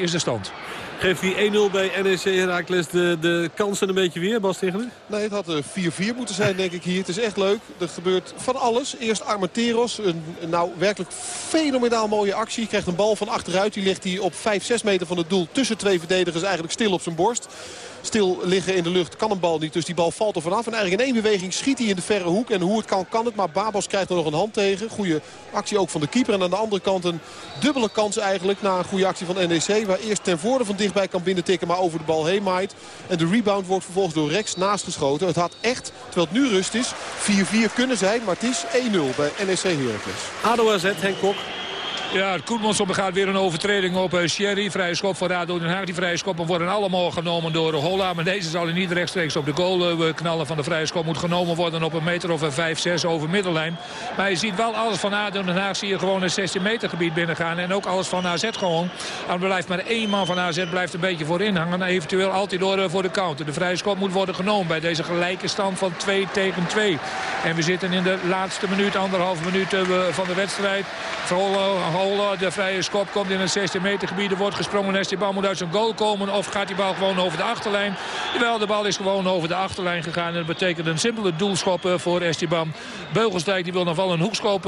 is de stand. Geeft die 1-0 bij NEC Herakles de, de kansen een beetje weer, Bas Tegeler? Nee, het had 4-4 moeten zijn, denk ik hier. Het is echt leuk. Er gebeurt van alles. Eerst Armenteros. Een nou werkelijk fenomenaal mooie actie. Krijgt een bal van achteruit. Die ligt hij op 5, 6 meter van het doel. Tussen twee verdedigers eigenlijk stil op zijn borst stil liggen in de lucht kan een bal niet. Dus die bal valt er vanaf. En eigenlijk in één beweging schiet hij in de verre hoek. En hoe het kan, kan het. Maar Babos krijgt er nog een hand tegen. Goede actie ook van de keeper. En aan de andere kant een dubbele kans eigenlijk. Na een goede actie van NEC. Waar eerst ten voorde van dichtbij kan binnentikken. Maar over de bal heen maait. En de rebound wordt vervolgens door Rex naastgeschoten. Het had echt, terwijl het nu rust is, 4-4 kunnen zijn. Maar het is 1-0 bij NEC Heracles. ADO AZ, Henk Kok. Ja, Koetmanson begaat weer een overtreding op uh, Sherry. Vrije schop voor Rado Den Haag. Die vrije schoppen worden allemaal genomen door Holla. Maar deze zal hij niet rechtstreeks op de goal uh, knallen van de vrije schop. Moet genomen worden op een meter of een 5, 6 over middellijn. Maar je ziet wel alles van ADO Den Haag. Zie je gewoon een 16 meter gebied binnengaan. En ook alles van AZ gewoon. Er blijft maar één man van AZ blijft een beetje voorin hangen. Eventueel altijd door uh, voor de counter. De vrije schop moet worden genomen bij deze gelijke stand van 2 tegen 2. En we zitten in de laatste minuut, anderhalf minuut van de wedstrijd. De vrije schop komt in het 16 meter gebied. Er wordt gesprongen. Esteban moet uit zijn goal komen. Of gaat die bal gewoon over de achterlijn? Jawel, de bal is gewoon over de achterlijn gegaan. En dat betekent een simpele doelschop voor Esteban. Beugelsdijk die wil nog wel een hoekschop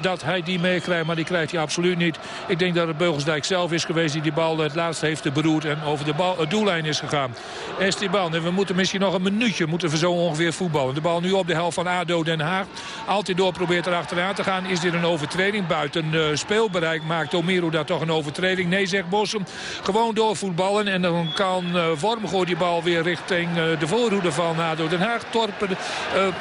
dat hij die meekrijgt. Maar die krijgt hij absoluut niet. Ik denk dat het Beugelsdijk zelf is geweest die die bal het laatste heeft beroerd. En over de bal, het doellijn is gegaan. Esteban. En we moeten misschien nog een minuutje moeten we zo ongeveer voetballen. De bal nu op de helft van ADO Den Haag. Altijd door probeert er achteraan te gaan. Is dit een overtreding? Buiten uh, speelbereik maakt Omiro daar toch een overtreding. Nee, zegt Bossum. Gewoon doorvoetballen. En dan kan uh, die bal weer richting uh, de voorhoede van ADO Den Haag torpen.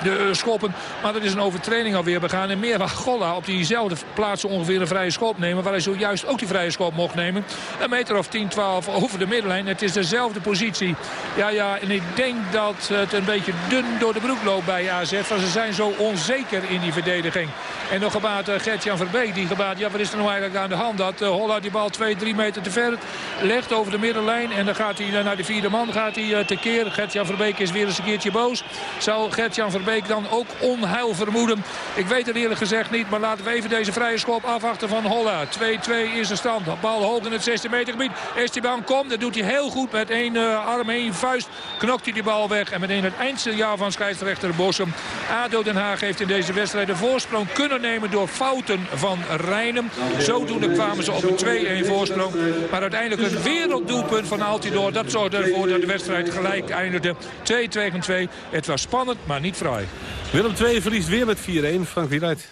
de schoppen. Maar dat is een overtreding alweer begaan. En meer Golla op diezelfde plaats ongeveer een vrije schop nemen. Waar hij zojuist ook die vrije schop mocht nemen. Een meter of 10, 12 over de middenlijn. Het is dezelfde positie. Ja, ja, en ik denk dat het een beetje dun door de broek loopt bij AZ. Want ze zijn zo onzeker in die verdediging. En nog gebaat uh, Gert-Jan Verbeek. Die gebaat, ja wat is er nou eigenlijk aan de hand? Dat uh, Holla die bal 2, 3 meter te ver legt over de middenlijn. En dan gaat hij uh, naar de vierde man gaat hij, uh, tekeer. Gert-Jan Verbeek is weer eens een keertje boos. Zou Gert-Jan Verbeek dan ook onheil vermoeden? Ik weet het eerlijk gezegd niet. Maar laten we even deze vrije schop afwachten van Holla. 2-2 is de stand. Bal hoog in het 16 meter gebied. Esteban komt. Dat doet hij heel goed met één arm, één vuist. Knokt hij die bal weg. En meteen het eindsignaal van scheidsrechter Bossum. ADO Den Haag heeft in deze wedstrijd de voorsprong kunnen nemen door fouten van Rijnem. Zodoende kwamen ze op een 2-1 voorsprong. Maar uiteindelijk een werelddoelpunt van Altidor. Dat zorgde ervoor dat de wedstrijd gelijk eindigde. 2 tegen 2. Het was spannend, maar niet fraai. Willem 2 verliest weer met 4-1. Frank Wieluid.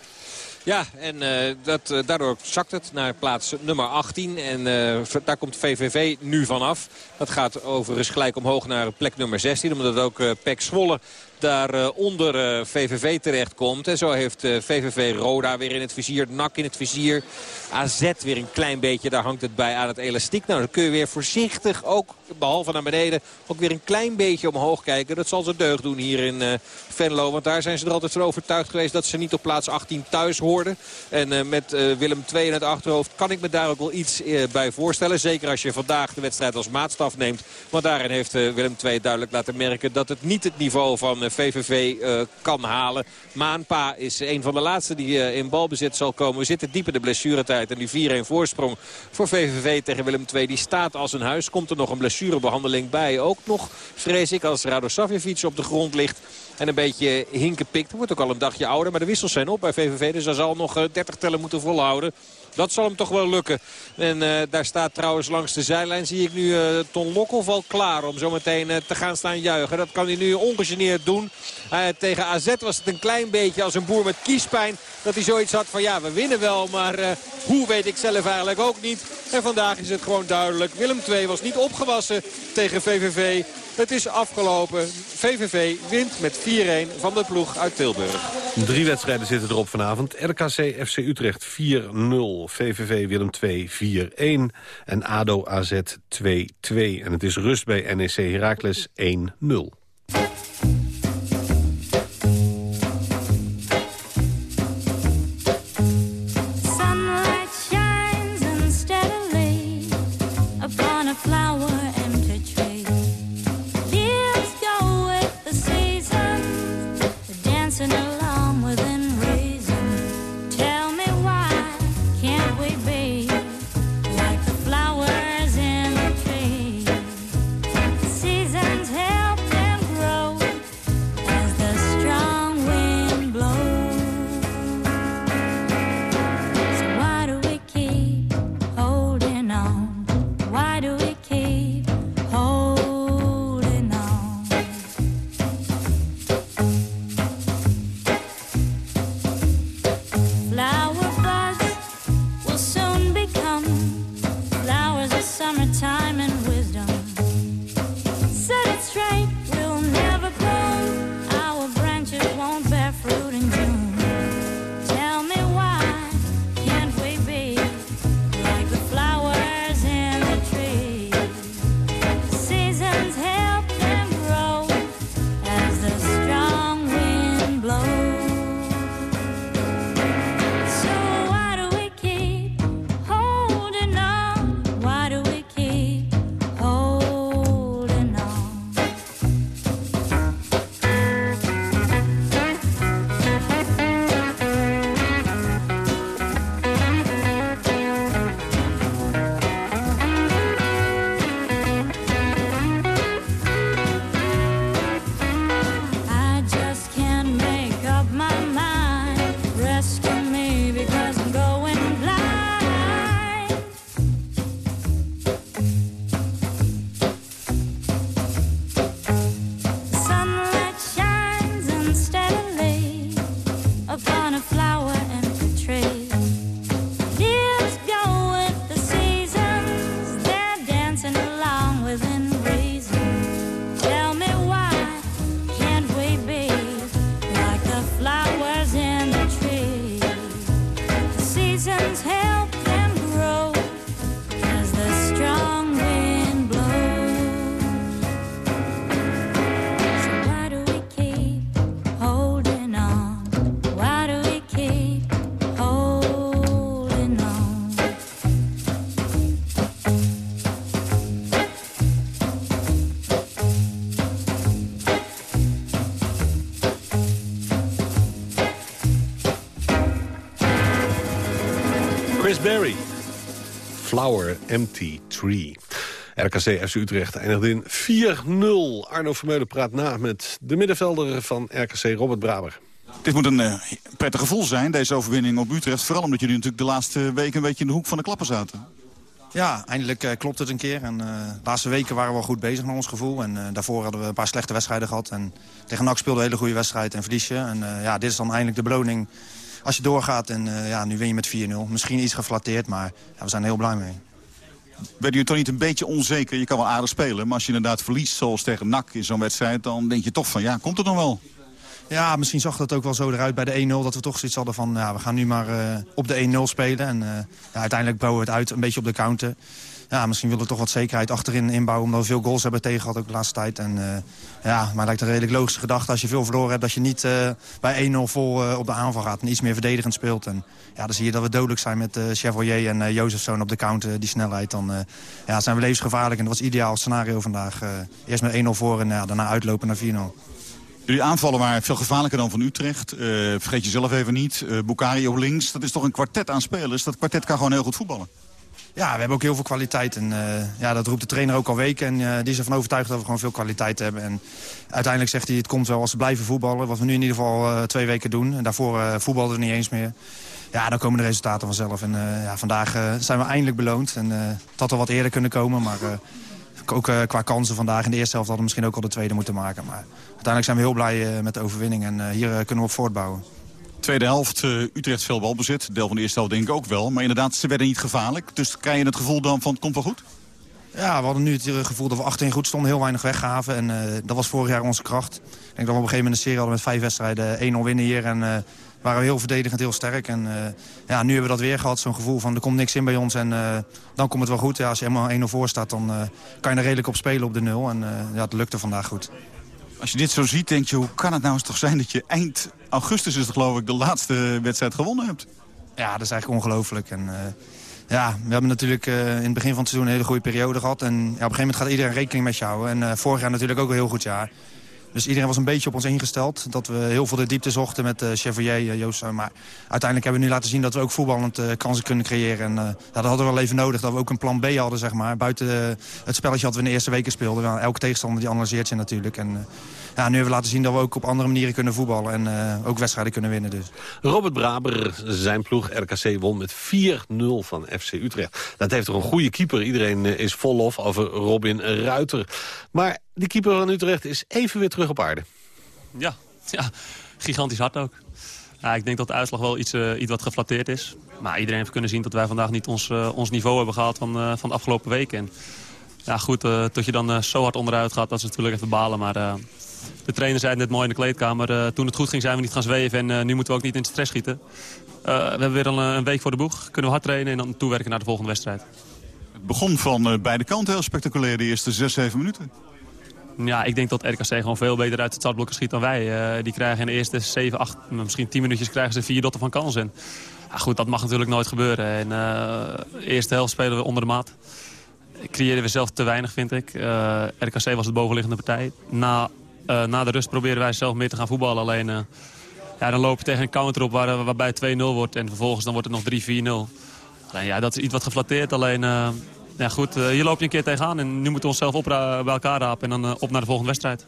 Ja, en uh, dat, uh, daardoor zakt het naar plaats nummer 18. En uh, daar komt VVV nu vanaf. Dat gaat overigens gelijk omhoog naar plek nummer 16. Omdat ook Pek Zwolle daar uh, onder VVV terechtkomt. En zo heeft VVV Roda weer in het vizier, NAC in het vizier. AZ weer een klein beetje, daar hangt het bij aan het elastiek. Nou, dan kun je weer voorzichtig, ook behalve naar beneden, ook weer een klein beetje omhoog kijken. Dat zal ze deugd doen hier in Venlo. Want daar zijn ze er altijd van overtuigd geweest dat ze niet op plaats 18 thuis hoorden. En met Willem II in het achterhoofd kan ik me daar ook wel iets bij voorstellen. Zeker als je vandaag de wedstrijd als maatstaf neemt. Want daarin heeft Willem II duidelijk laten merken dat het niet het niveau van VVV kan halen. Maanpa is een van de laatste die in balbezit zal komen. We zitten diep in de blessuretijd. En die 4-1 voorsprong voor VVV tegen Willem II. Die staat als een huis. Komt er nog een blessurebehandeling bij. Ook nog, vrees ik, als Rado Savjevic op de grond ligt. En een beetje hinken pikt. Wordt ook al een dagje ouder. Maar de wissels zijn op bij VVV. Dus hij zal nog 30 eh, tellen moeten volhouden. Dat zal hem toch wel lukken. En uh, daar staat trouwens langs de zijlijn zie ik nu uh, Ton Lokhoff klaar om zo meteen uh, te gaan staan juichen. Dat kan hij nu ongegeneerd doen. tegen AZ was het een klein beetje als een boer met kiespijn. Dat hij zoiets had van ja we winnen wel maar hoe weet ik zelf eigenlijk ook niet. En vandaag is het gewoon duidelijk. Willem II was niet opgewassen tegen VVV. Het is afgelopen. VVV wint met 4-1 van de ploeg uit Tilburg. Drie wedstrijden zitten erop vanavond. RKC FC Utrecht 4-0. VVV Willem 2 4-1. En ADO AZ 2-2. En het is rust bij NEC Heracles 1-0. Berry. Flower Empty Tree. RKC FC Utrecht eindigde in 4-0. Arno Vermeulen praat na met de middenvelder van RKC, Robert Braber. Dit moet een uh, prettig gevoel zijn, deze overwinning op Utrecht. Vooral omdat jullie natuurlijk de laatste weken een beetje in de hoek van de klappen zaten. Ja, eindelijk uh, klopt het een keer. En, uh, de laatste weken waren we wel goed bezig naar ons gevoel. En daarvoor hadden we een paar slechte wedstrijden gehad. En tegen NAC speelden we een hele goede wedstrijd en verlies je. En ja, dit is dan eindelijk de beloning als je doorgaat. En ja, nu win je met 4-0. Misschien iets geflatteerd, maar ja, we zijn er heel blij mee. Ben je toch niet een beetje onzeker? Je kan wel aardig spelen, maar als je inderdaad verliest zoals tegen NAC in zo'n wedstrijd... dan denk je toch van, ja, komt het dan wel? Ja, misschien zag dat ook wel zo eruit bij de 1-0. Dat we toch zoiets hadden van, ja, we gaan nu maar uh, op de 1-0 spelen. En uh, ja, uiteindelijk bouwen we het uit, een beetje op de counter. Ja, misschien willen we toch wat zekerheid achterin inbouwen... omdat we veel goals hebben tegen gehad ook de laatste tijd. En, uh, ja, maar het lijkt een redelijk logische gedachte als je veel verloren hebt... dat je niet bij 1-0 vol op de aanval gaat en iets meer verdedigend speelt. En ja, dan zie je dat we dodelijk zijn met Chevalier en Jozefzoon op de counter. Die snelheid, dan ja, zijn we levensgevaarlijk. En dat was ideaal scenario vandaag. eerst met 1-0 voor en daarna uitlopen naar 4-0. Jullie aanvallen waren veel gevaarlijker dan van Utrecht. Vergeet jezelf even niet. Uh, Bukari op links. Dat is toch een kwartet aan spelers. Dat kwartet kan gewoon heel goed voetballen. Ja, we hebben ook heel veel kwaliteit. En uh, ja, dat roept de trainer ook al weken. En uh, die is ervan overtuigd dat we gewoon veel kwaliteit hebben. En uiteindelijk zegt hij, het komt wel als we blijven voetballen. Wat we nu in ieder geval uh, twee weken doen. En daarvoor voetbalden we niet eens meer. Ja, dan komen de resultaten vanzelf. En ja, vandaag zijn we eindelijk beloond. En het had al wat eerder kunnen komen, maar ook qua kansen vandaag in de eerste helft hadden we misschien ook al de tweede moeten maken. Maar uiteindelijk zijn we heel blij met de overwinning en hier kunnen we op voortbouwen. Tweede helft, Utrecht veel balbezit. Deel van de eerste helft denk ik ook wel. Maar inderdaad, ze werden niet gevaarlijk. Dus krijg je het gevoel dan van het komt wel goed? Ja, we hadden nu het gevoel dat we achterin goed stonden, heel weinig weggaven. En dat was vorig jaar onze kracht. Ik denk dat we op een gegeven moment een serie hadden met vijf wedstrijden. 1-0 winnen hier en waren we heel verdedigend, heel sterk. En uh, ja, nu hebben we dat weer gehad, zo'n gevoel van er komt niks in bij ons en uh, dan komt het wel goed. Ja, als je helemaal 1-0 voor staat, dan uh, kan je er redelijk op spelen op de nul. En ja, het lukte vandaag goed. Als je dit zo ziet, denk je, hoe kan het nou eens toch zijn dat je eind augustus is het, geloof ik de laatste wedstrijd gewonnen hebt? Ja, dat is eigenlijk ongelooflijk. En ja, we hebben natuurlijk in het begin van het seizoen een hele goede periode gehad. En ja, op een gegeven moment gaat iedereen rekening met jou. En vorig jaar natuurlijk ook een heel goed jaar. Dus iedereen was een beetje op ons ingesteld. Dat we heel veel de diepte zochten met uh, Chevalier, uh, Joost. Maar uiteindelijk hebben we nu laten zien dat we ook voetballend uh, kansen kunnen creëren. En dat hadden we wel even nodig. Dat we ook een plan B hadden, zeg maar. Buiten het spelletje wat we in de eerste weken speelden. elke tegenstander die analyseert je natuurlijk. En ja, nu hebben we laten zien dat we ook op andere manieren kunnen voetballen. En ook wedstrijden kunnen winnen dus. Robert Braber, zijn ploeg RKC won met 4-0 van FC Utrecht. Dat heeft toch een goede keeper. Iedereen is vol lof over Robin Ruiter. Maar die keeper van Utrecht is even weer terug op aarde. Ja, ja gigantisch hard ook. Ja, ik denk dat de uitslag wel iets, uh, iets wat geflatteerd is. Maar iedereen heeft kunnen zien dat wij vandaag niet ons, ons niveau hebben gehaald van, van de afgelopen weken. En ja, goed, tot je dan zo hard onderuit gaat, dat is natuurlijk even balen. Maar de trainer zei het net mooi in de kleedkamer. Uh, toen het goed ging zijn we niet gaan zweven en uh, nu moeten we ook niet in de stress schieten. Uh, we hebben weer al een week voor de boeg. Kunnen we hard trainen en dan toewerken naar de volgende wedstrijd. Het begon van beide kanten heel spectaculair de eerste 6, 7 minuten. Ja, ik denk dat RKC gewoon veel beter uit het startblokken schiet dan wij. die krijgen in de eerste 7, 8, misschien 10 minuutjes krijgen ze vier dotten van kans. En, ja, goed, dat mag natuurlijk nooit gebeuren. En, de eerste helft spelen we onder de maat creëerden we zelf te weinig, vind ik. Uh, RKC was de bovenliggende partij. Na na de rust proberen wij zelf meer te gaan voetballen. Alleen ja, dan loop je tegen een counter op waar, waarbij het 2-0 wordt. En vervolgens dan wordt het nog 3-4-0. Alleen ja, dat is iets wat geflatteerd. Alleen ja, goed, hier loop je een keer tegenaan. En nu moeten we onszelf op bij elkaar rapen en dan op naar de volgende wedstrijd.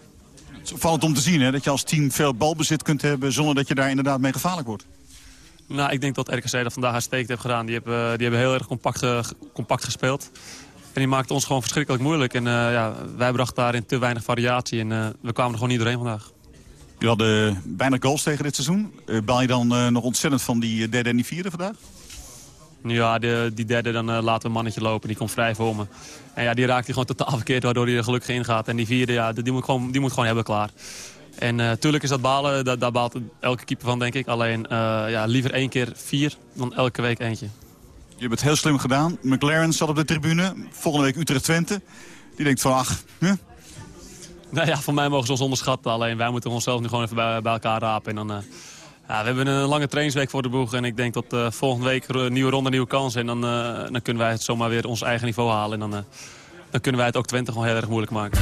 Het is opvallend om te zien hè, dat je als team veel balbezit kunt hebben... zonder dat je daar inderdaad mee gevaarlijk wordt. Nou, ik denk dat RKC dat vandaag uitstekend heeft gedaan. Die hebben, die hebben heel erg compact, compact gespeeld. En die maakte ons gewoon verschrikkelijk moeilijk. En uh, ja, wij brachten daarin te weinig variatie. En uh, we kwamen er gewoon niet doorheen vandaag. Je hadden bijna goals tegen dit seizoen. Uh, baal je dan nog ontzettend van die derde en die vierde vandaag? Ja, de, die derde dan laten we een mannetje lopen. Die komt vrij voor me. En ja, die raakt hij gewoon totaal verkeerd, waardoor hij er gelukkig in gaat. En die vierde, ja, die moet gewoon, die moet gewoon hebben klaar. En natuurlijk is dat balen, daar, daar baalt elke keeper van, denk ik. Alleen ja, liever één keer vier dan elke week eentje. Je hebt het heel slim gedaan. McLaren zat op de tribune. Volgende week Utrecht-Twente. Die denkt van, ach, huh? Nou ja, voor mij mogen ze ons onderschatten. Alleen wij moeten onszelf nu gewoon even bij, bij elkaar rapen. En dan, we hebben een lange trainingsweek voor de boeg. En ik denk dat uh, volgende week een nieuwe ronde, nieuwe kans. En dan, uh, dan kunnen wij het zomaar weer ons eigen niveau halen. En dan, dan kunnen wij het ook Twente gewoon heel erg moeilijk maken.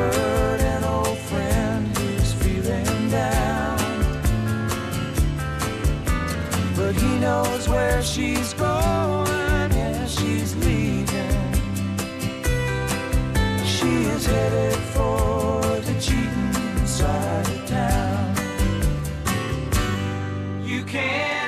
an old friend who's feeling down. But he knows where she's going, yeah, she's leaving. She is headed for the cheating side of town. You can't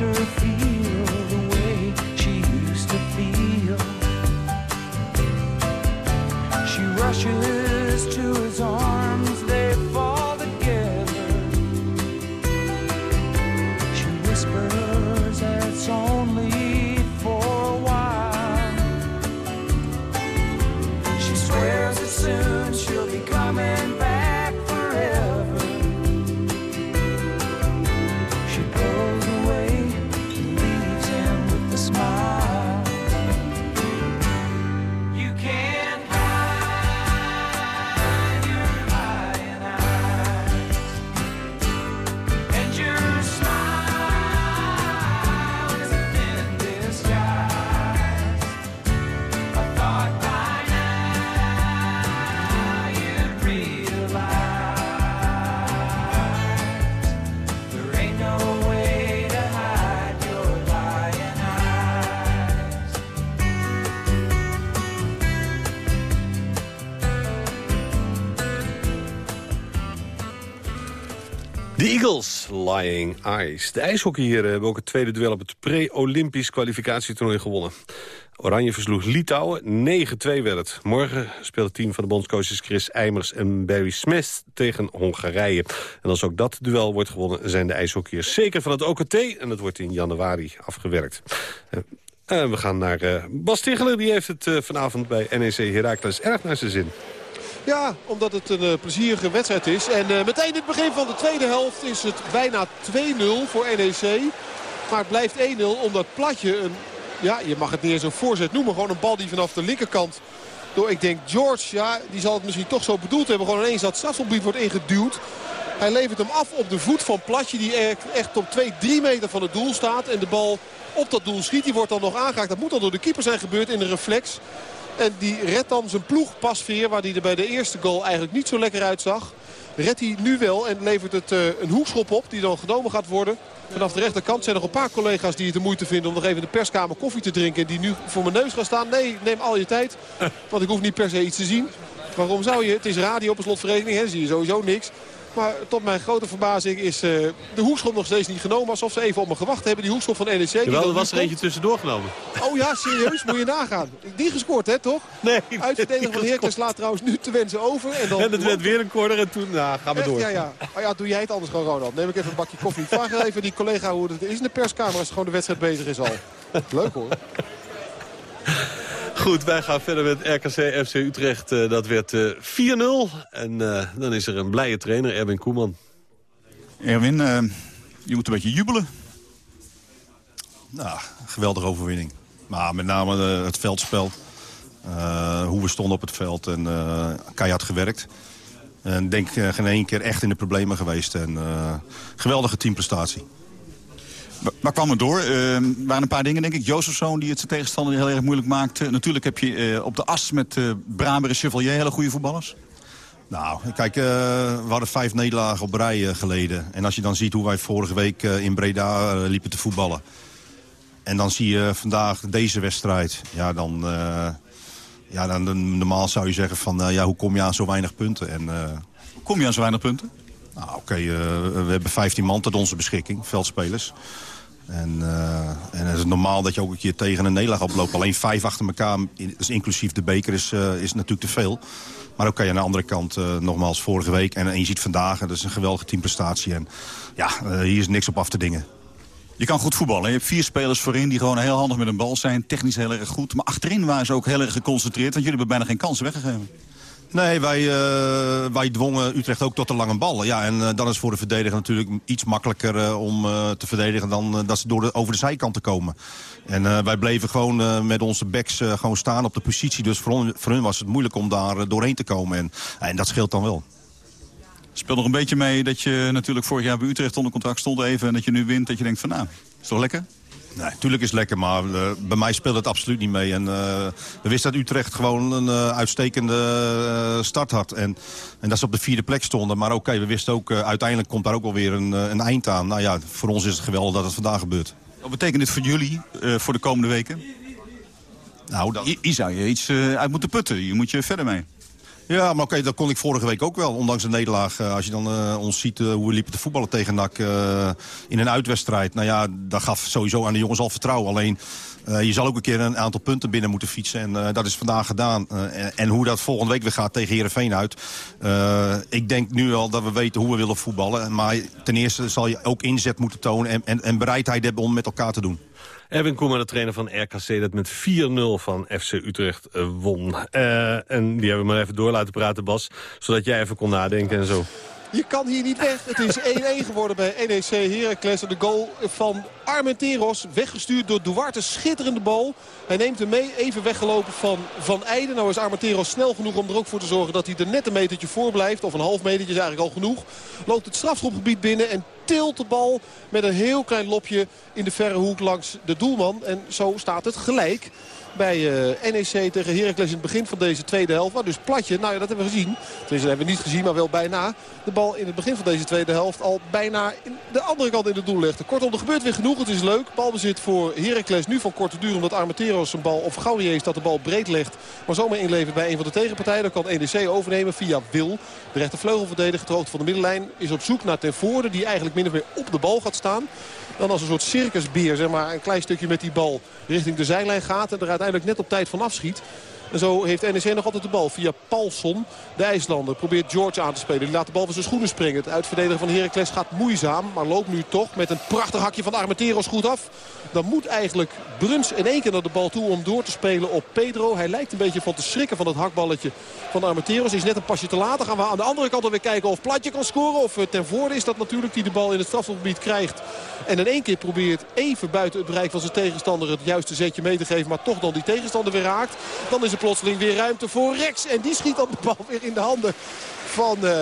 her feel De ijshockeyieren hebben ook het tweede duel op het pre-Olympisch kwalificatietoernooi gewonnen. Oranje versloeg Litouwen, 9-2 werd het. Morgen speelt het team van de bondscoaches Chris Eimers en Barry Smith tegen Hongarije. En als ook dat duel wordt gewonnen zijn de ijshockeyers zeker van het OKT. En dat wordt in januari afgewerkt. Eh, En we gaan naar eh, Bas Tichelen. Die heeft het eh, vanavond bij NEC Heracles erg naar zijn zin. Ja, omdat het een eh, plezierige wedstrijd is. En eh, meteen in het begin van de tweede helft is het bijna 2-0 voor NEC. Maar het blijft 1-0 omdat Platje een... Ja, je mag het niet eens een voorzet noemen. Gewoon een bal die vanaf de linkerkant door, ik denk, George... Ja, die zal het misschien toch zo bedoeld hebben. Gewoon ineens dat strafgebied wordt ingeduwd. Hij levert hem af op de voet van Platje. Die echt- op 2, 3 meter van het doel staat. En de bal op dat doel schiet. Die wordt dan nog aangeraakt. Dat moet dan door de keeper zijn gebeurd in de reflex. En die redt dan zijn ploeg pasveer. Waar hij er bij de eerste goal eigenlijk niet zo lekker uitzag. Redt hij nu wel en levert het eh, een hoekschop op. Die dan genomen gaat worden. Vanaf de rechterkant zijn er nog een paar collega's die het de moeite vinden om nog even in de perskamer koffie te drinken. En die nu voor mijn neus gaan staan. Nee, neem al je tijd. Want ik hoef niet per se iets te zien. Waarom zou je? Het is radio op een slotvereniging. Hè? zie je sowieso niks. Maar tot mijn grote verbazing is eh, de hoekschop nog steeds niet genomen. Alsof ze even op me gewacht hebben. Die hoekschop van NEC. Jawel, er was er eentje tussendoor genomen. Oh ja, serieus? Moet je nagaan. Die gescoord, hè, toch? Nee. Uitverdediger van Heracles slaat trouwens nu te wensen over. En, dan En het werd weer een corner en toen, nou, gaan we Echt? door. Ja, ja. Oh ja, doe jij het anders gewoon, Ronald. Neem ik even een bakje koffie. Vraag even die collega hoe het is in de perskamer als gewoon de wedstrijd bezig is al. Leuk hoor. Goed, wij gaan verder met RKC FC Utrecht. Eh, dat werd eh 4-0. En eh, dan is er een blije trainer, Erwin Koeman. Erwin, eh, je moet een beetje jubelen. Nou, geweldige overwinning. Maar met name eh, het veldspel. Eh, hoe we stonden op het veld en uh, keihard gewerkt. En denk geen één keer echt in de problemen geweest. En geweldige teamprestatie. Waar kwam het door? Er waren een paar dingen, denk ik. Jozefzoon die het zijn tegenstander heel erg moeilijk maakte. Natuurlijk heb je op de as met Braber en Chevalier hele goede voetballers. Nou, kijk, uh, we hadden vijf nederlagen op rij uh, geleden. En als je dan ziet hoe wij vorige week uh, in Breda liepen te voetballen. En dan zie je vandaag deze wedstrijd. Ja, dan, ja, dan normaal zou je zeggen van, ja, hoe kom je aan zo weinig punten? En, hoe kom je aan zo weinig punten? Nou, oké, okay, we hebben 15 man tot onze beschikking, veldspelers. En, en het is normaal dat je ook een keer tegen een nederlaag oploopt. Alleen vijf achter elkaar, dus inclusief de beker, is, is natuurlijk te veel. Maar ook kan je aan de andere kant, nogmaals, vorige week en, en je ziet vandaag... dat is een geweldige teamprestatie. En ja, hier is niks op af te dingen. Je kan goed voetballen. Je hebt vier spelers voorin die gewoon heel handig met een bal zijn. Technisch heel erg goed. Maar achterin waren ze ook heel erg geconcentreerd. Want jullie hebben bijna geen kansen weggegeven. Nee, wij, uh, wij dwongen Utrecht ook tot de lange ballen. Ja, en uh, dan is voor de verdediger natuurlijk iets makkelijker uh, om te verdedigen... dan dat ze door de, over de zijkant te komen. En wij bleven gewoon met onze backs gewoon staan op de positie. Dus voor, on, voor hun was het moeilijk om daar doorheen te komen. En, en dat scheelt dan wel. Speelt nog een beetje mee dat je natuurlijk vorig jaar bij Utrecht onder contract stond even... en dat je nu wint, dat je denkt van nou, is toch lekker? Nee, natuurlijk is het lekker, maar uh, bij mij speelt het absoluut niet mee. En, uh, we wisten dat Utrecht gewoon een uh, uitstekende start had. En, en dat ze op de vierde plek stonden. Maar oké, okay, we wisten ook, uiteindelijk komt daar ook wel weer een, een eind aan. Nou ja, voor ons is het geweldig dat het vandaag gebeurt. Wat betekent dit voor jullie voor de komende weken? Nou, dan... Hier zou je iets uit moeten putten. Hier moet je verder mee. Ja, maar oké, dat kon ik vorige week ook wel. Ondanks een nederlaag. Uh, als je dan uh, ons ziet uh, hoe we liepen te voetballen tegen NAC in een uitwedstrijd. Nou ja, dat gaf sowieso aan de jongens al vertrouwen. Alleen, je zal ook een keer een aantal punten binnen moeten fietsen. En dat is vandaag gedaan. En, hoe dat volgende week weer gaat tegen Heerenveen uit. ik denk nu al dat we weten hoe we willen voetballen. Maar ten eerste zal je ook inzet moeten tonen en, en, en bereidheid hebben om met elkaar te doen. Erwin Koeman, de trainer van RKC, dat met 4-0 van FC Utrecht uh, won. Uh, en die hebben we maar even door laten praten, Bas. Zodat jij even kon nadenken en zo. Je kan hier niet weg. Het is 1-1 geworden bij NEC Heracles. De goal van Armenteros, weggestuurd door Duarte. Schitterende bal. Hij neemt hem mee, even weggelopen van Van Eijden. Nou is Armenteros snel genoeg om er ook voor te zorgen dat hij er net een metertje voor blijft. Of een half metertje is eigenlijk al genoeg. Loopt het strafschopgebied binnen en tilt de bal met een heel klein lopje in de verre hoek langs de doelman. En zo staat het gelijk bij uh, NEC tegen Heracles in het begin van deze tweede helft. Maar dus platje, nou ja, dat hebben we gezien. Dus dat hebben we niet gezien, maar wel bijna. De bal in het begin van deze tweede helft al bijna de andere kant in het doel legde. Kortom, er gebeurt weer genoeg. Het is leuk. Balbezit voor Heracles nu van korte duur. Omdat Armenteros zijn bal, of Gaurier dat de bal breed legt. Maar zomaar inlevert bij een van de tegenpartijen. Dan kan NEC overnemen via Wil. De rechtervleugelverdediger, ter hoogte van de middenlijn, is op zoek naar Ten Voorde. Die eigenlijk min of meer op de bal gaat staan. Dan als een soort circusbeer, zeg maar, een klein stukje met die bal richting de zijlijn gaat. En er uiteindelijk net op tijd van afschiet. En zo heeft NEC nog altijd de bal via Paulson. De IJslander probeert George aan te spelen. Die laat de bal van zijn schoenen springen. Het uitverdedigen van Heracles gaat moeizaam. Maar loopt nu toch met een prachtig hakje van Armenteros goed af. Dan moet eigenlijk Bruns in één keer naar de bal toe om door te spelen op Pedro. Hij lijkt een beetje van te schrikken van het hakballetje van Armenteros. Is net een pasje te later. Gaan we aan de andere kant alweer kijken of Platje kan scoren. Of ten voorde is dat natuurlijk die de bal in het strafgebied krijgt. En in één keer probeert even buiten het bereik van zijn tegenstander het juiste zetje mee te geven. Maar toch dan die tegenstander weer raakt. Dan is er plotseling weer ruimte voor Rex. En die schiet dan de bal weer in de handen van uh,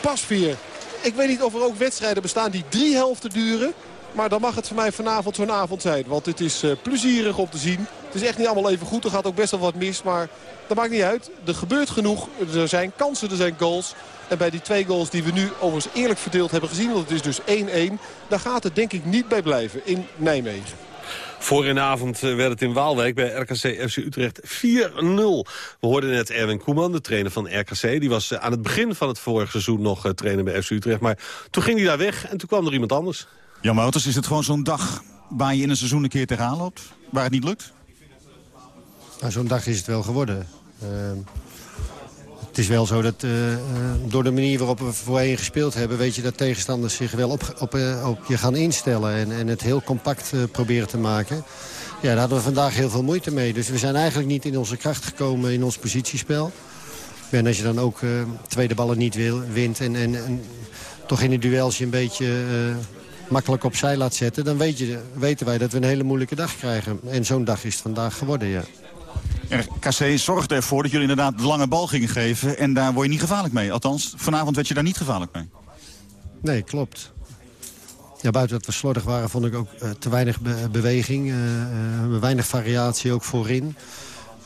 Pasveer. Ik weet niet of er ook wedstrijden bestaan die drie helften duren. Maar dan mag het voor mij vanavond zo'n avond zijn. Want het is uh, plezierig om te zien. Het is echt niet allemaal even goed. Er gaat ook best wel wat mis. Maar dat maakt niet uit. Er gebeurt genoeg. Er zijn kansen, er zijn goals. En bij die twee goals die we nu overigens eerlijk verdeeld hebben gezien... want het is dus 1-1, daar gaat het denk ik niet bij blijven in Nijmegen. Voor in de avond eh, werd het in Waalwijk bij RKC FC Utrecht 4-0. We hoorden net Erwin Koeman, de trainer van RKC. Die was eh, aan het begin van het vorige seizoen nog trainer bij FC Utrecht. Maar toen ging hij daar weg en toen kwam er iemand anders. Jan Wouters, is het gewoon zo'n dag waar je in een seizoen een keer tegenaan loopt? Waar het niet lukt? Nou, zo'n dag is het wel geworden. Uh, het is wel zo dat uh, door de manier waarop we voorheen gespeeld hebben... weet je dat tegenstanders zich wel op, op, uh, op je gaan instellen... en, en het heel compact proberen te maken. Ja, daar hadden we vandaag heel veel moeite mee. Dus we zijn eigenlijk niet in onze kracht gekomen in ons positiespel. En als je dan ook tweede ballen niet wil, wint... en, en, en toch in de duels je een beetje makkelijk opzij laat zetten... dan weet je, weten wij dat we een hele moeilijke dag krijgen. En zo'n dag is het vandaag geworden, ja. RKC zorgde ervoor dat jullie inderdaad de lange bal gingen geven... en daar word je niet gevaarlijk mee. Althans, vanavond werd je daar niet gevaarlijk mee. Nee, klopt. Ja, buiten dat we slordig waren vond ik ook uh, te weinig be beweging. Uh, uh, weinig variatie ook voorin.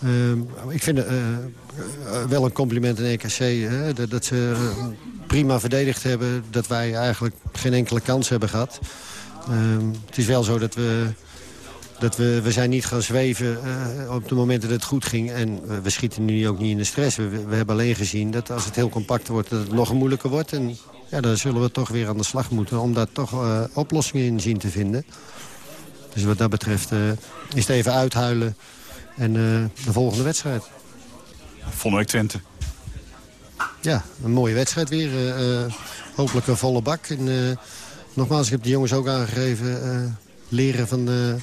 Ehm, ik vind wel een compliment aan EKC. Dat, dat, ze prima verdedigd hebben. Dat wij eigenlijk geen enkele kans hebben gehad. Ehm, het is wel zo dat we dat we, we zijn niet gaan zweven uh, op het moment dat het goed ging. En we schieten nu ook niet in de stress. We, we, hebben alleen gezien dat als het heel compact wordt... dat het nog moeilijker wordt. En ja, dan zullen we toch weer aan de slag moeten... om daar toch uh, oplossingen in zien te vinden. Dus wat dat betreft is het even uithuilen. En de volgende wedstrijd. Volgende week Twente. Ja, een mooie wedstrijd weer. hopelijk een volle bak. En, nogmaals, ik heb de jongens ook aangegeven... leren van de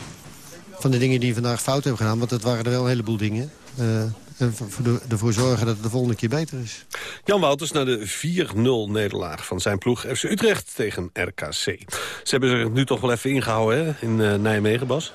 van de dingen die vandaag fout hebben gedaan. Want dat waren er wel een heleboel dingen. Uh, en ervoor zorgen dat het de volgende keer beter is. Jan Wouters naar de 4-0 nederlaag van zijn ploeg FC Utrecht tegen RKC. Ze hebben zich nu toch wel even ingehouden hè? in uh, Nijmegen, Bas?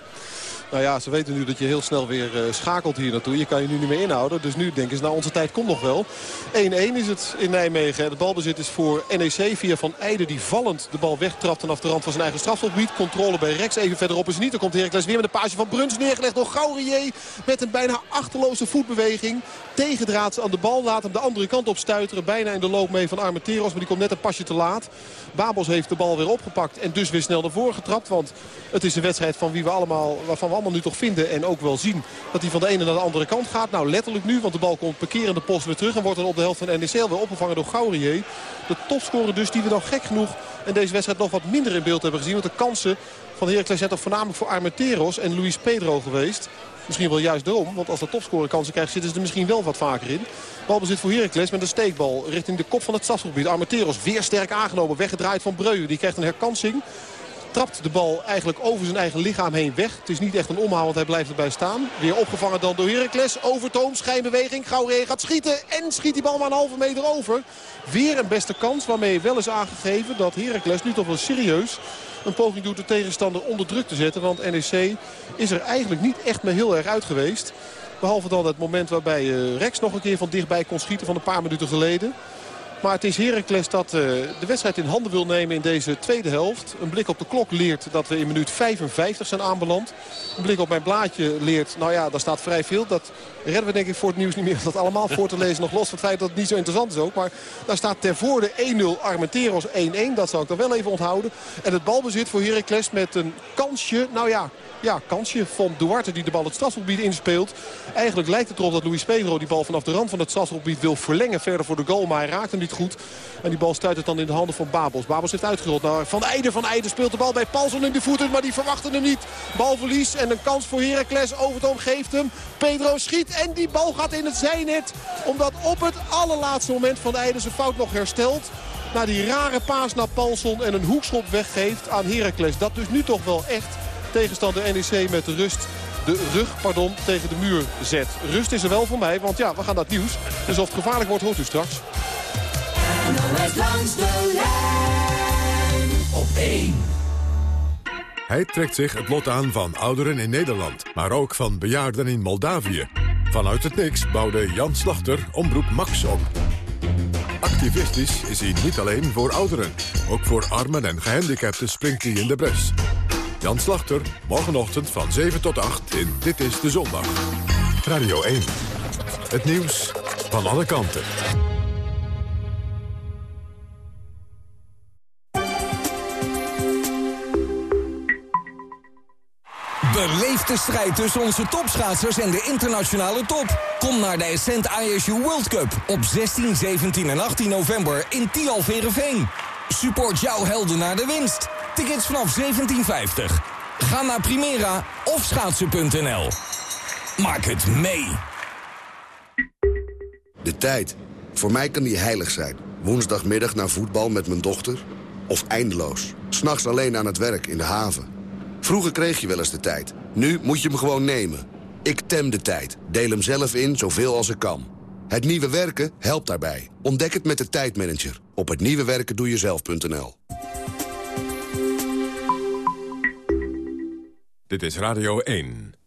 Nou ja, ze weten nu dat je heel snel weer uh, schakelt hier naartoe. Je kan je nu niet meer inhouden. Dus nu denken ze, nou onze tijd komt nog wel. 1-1 is het in Nijmegen. De balbezit is voor NEC via Van Eijden die vallend de bal wegtrapt vanaf de rand van zijn eigen strafschopgebied. Controle bij Rex. Even verderop is niet. Dan komt Heracles weer met een paasje van Bruns neergelegd door Gaurier. Met een bijna achterloze voetbeweging. Tegendraads aan de bal. Laat hem de andere kant op stuiteren. Bijna in de loop mee van Armenteros. Maar die komt net een pasje te laat. Babos heeft de bal weer opgepakt. En dus weer snel naar voren getrapt. Want het is een wedstrijd van wie we allemaal, waarvan we allemaal nu toch vinden. En ook wel zien dat hij van de ene naar de andere kant gaat. Nou letterlijk nu. Want de bal komt parkerende post weer terug. En wordt dan op de helft van NEC weer opgevangen door Gaurier. De topscorer dus die we dan gek genoeg in deze wedstrijd nog wat minder in beeld hebben gezien. Want de kansen van Heracles zijn toch voornamelijk voor Armenteros en Luis Pedro geweest. Misschien wel juist daarom. Want als de topscorer kansen krijgt zitten ze er misschien wel wat vaker in. Balbezit voor Heracles met een steekbal richting de kop van het stadsgebied. Armenteros weer sterk aangenomen. Weggedraaid van Breu. Die krijgt een herkansing. Trapt de bal eigenlijk over zijn eigen lichaam heen weg. Het is niet echt een omhaal, want hij blijft erbij staan. Weer opgevangen dan door Heracles. Overtoom, schijnbeweging. Gauwree gaat schieten. En schiet die bal maar een halve meter over. Weer een beste kans waarmee wel is aangegeven dat Heracles nu toch wel serieus een poging doet de tegenstander onder druk te zetten. Want NEC is er eigenlijk niet echt meer heel erg uit geweest. Behalve dan het moment waarbij eh, Rex nog een keer van dichtbij kon schieten van een paar minuten geleden. Maar het is Heracles dat uh, de wedstrijd in handen wil nemen in deze tweede helft. Een blik op de klok leert dat we in minuut 55 zijn aanbeland. Een blik op mijn blaadje leert, nou ja, daar staat vrij veel. Dat redden we denk ik voor het nieuws niet meer dat allemaal voor te lezen. Nog los van het feit dat het niet zo interessant is ook. Maar daar staat ter voorde 1-0 Armenteros 1-1. Dat zou ik dan wel even onthouden. En het balbezit voor Heracles met een kansje. Nou ja, ja, kansje van Duarte die de bal het strafgebied inspeelt. Eigenlijk lijkt het erop dat Luis Pedro die bal vanaf de rand van het strafgebied wil verlengen verder voor de goal. Maar hij raakt hem niet goed. En die bal stuit het dan in de handen van Babos. Babos heeft uitgerold naar Van Eijden. Van Eijden speelt de bal bij Paulson in de voeten. Maar die verwachten hem niet. Balverlies en een kans voor Heracles. Overtoom geeft hem. Pedro schiet en die bal gaat in het zijnet. Omdat op het allerlaatste moment Van Eijden zijn fout nog herstelt. Na die rare paas naar Paulson en een hoekschop weggeeft aan Heracles. Dat dus nu toch wel echt tegenstander NEC met de rust de rug pardon, tegen de muur zet. Rust is er wel voor mij, want ja, we gaan dat nieuws. Dus of het gevaarlijk wordt, hoort u straks. Langs de lijn op 1. Hij trekt zich het lot aan van ouderen in Nederland, maar ook van bejaarden in Moldavië. Vanuit het niks bouwde Jan Slachter Omroep Max op. Activistisch is hij niet alleen voor ouderen. Ook voor armen en gehandicapten springt hij in de bres. Jan Slachter, morgenochtend van 7 tot 8 in Dit is de Zondag. Radio 1. Het nieuws van alle kanten. Beleef de strijd tussen onze topschaatsers en de internationale top. Kom naar de Ascent ISU World Cup op 16, 17 en 18 november in Tialverenveen. Support jouw helden naar de winst. Tickets vanaf 1750. Ga naar Primera of schaatsen.nl. Maak het mee. De tijd. Voor mij kan die heilig zijn. Woensdagmiddag naar voetbal met mijn dochter. Of eindeloos. S'nachts alleen aan het werk in de haven. Vroeger kreeg je wel eens de tijd. Nu moet je hem gewoon nemen. Ik tem de tijd. Deel hem zelf in zoveel als ik kan. Het nieuwe werken helpt daarbij. Ontdek het met de tijdmanager. Op hetnieuwewerkendoejezelf.nl Dit is Radio 1.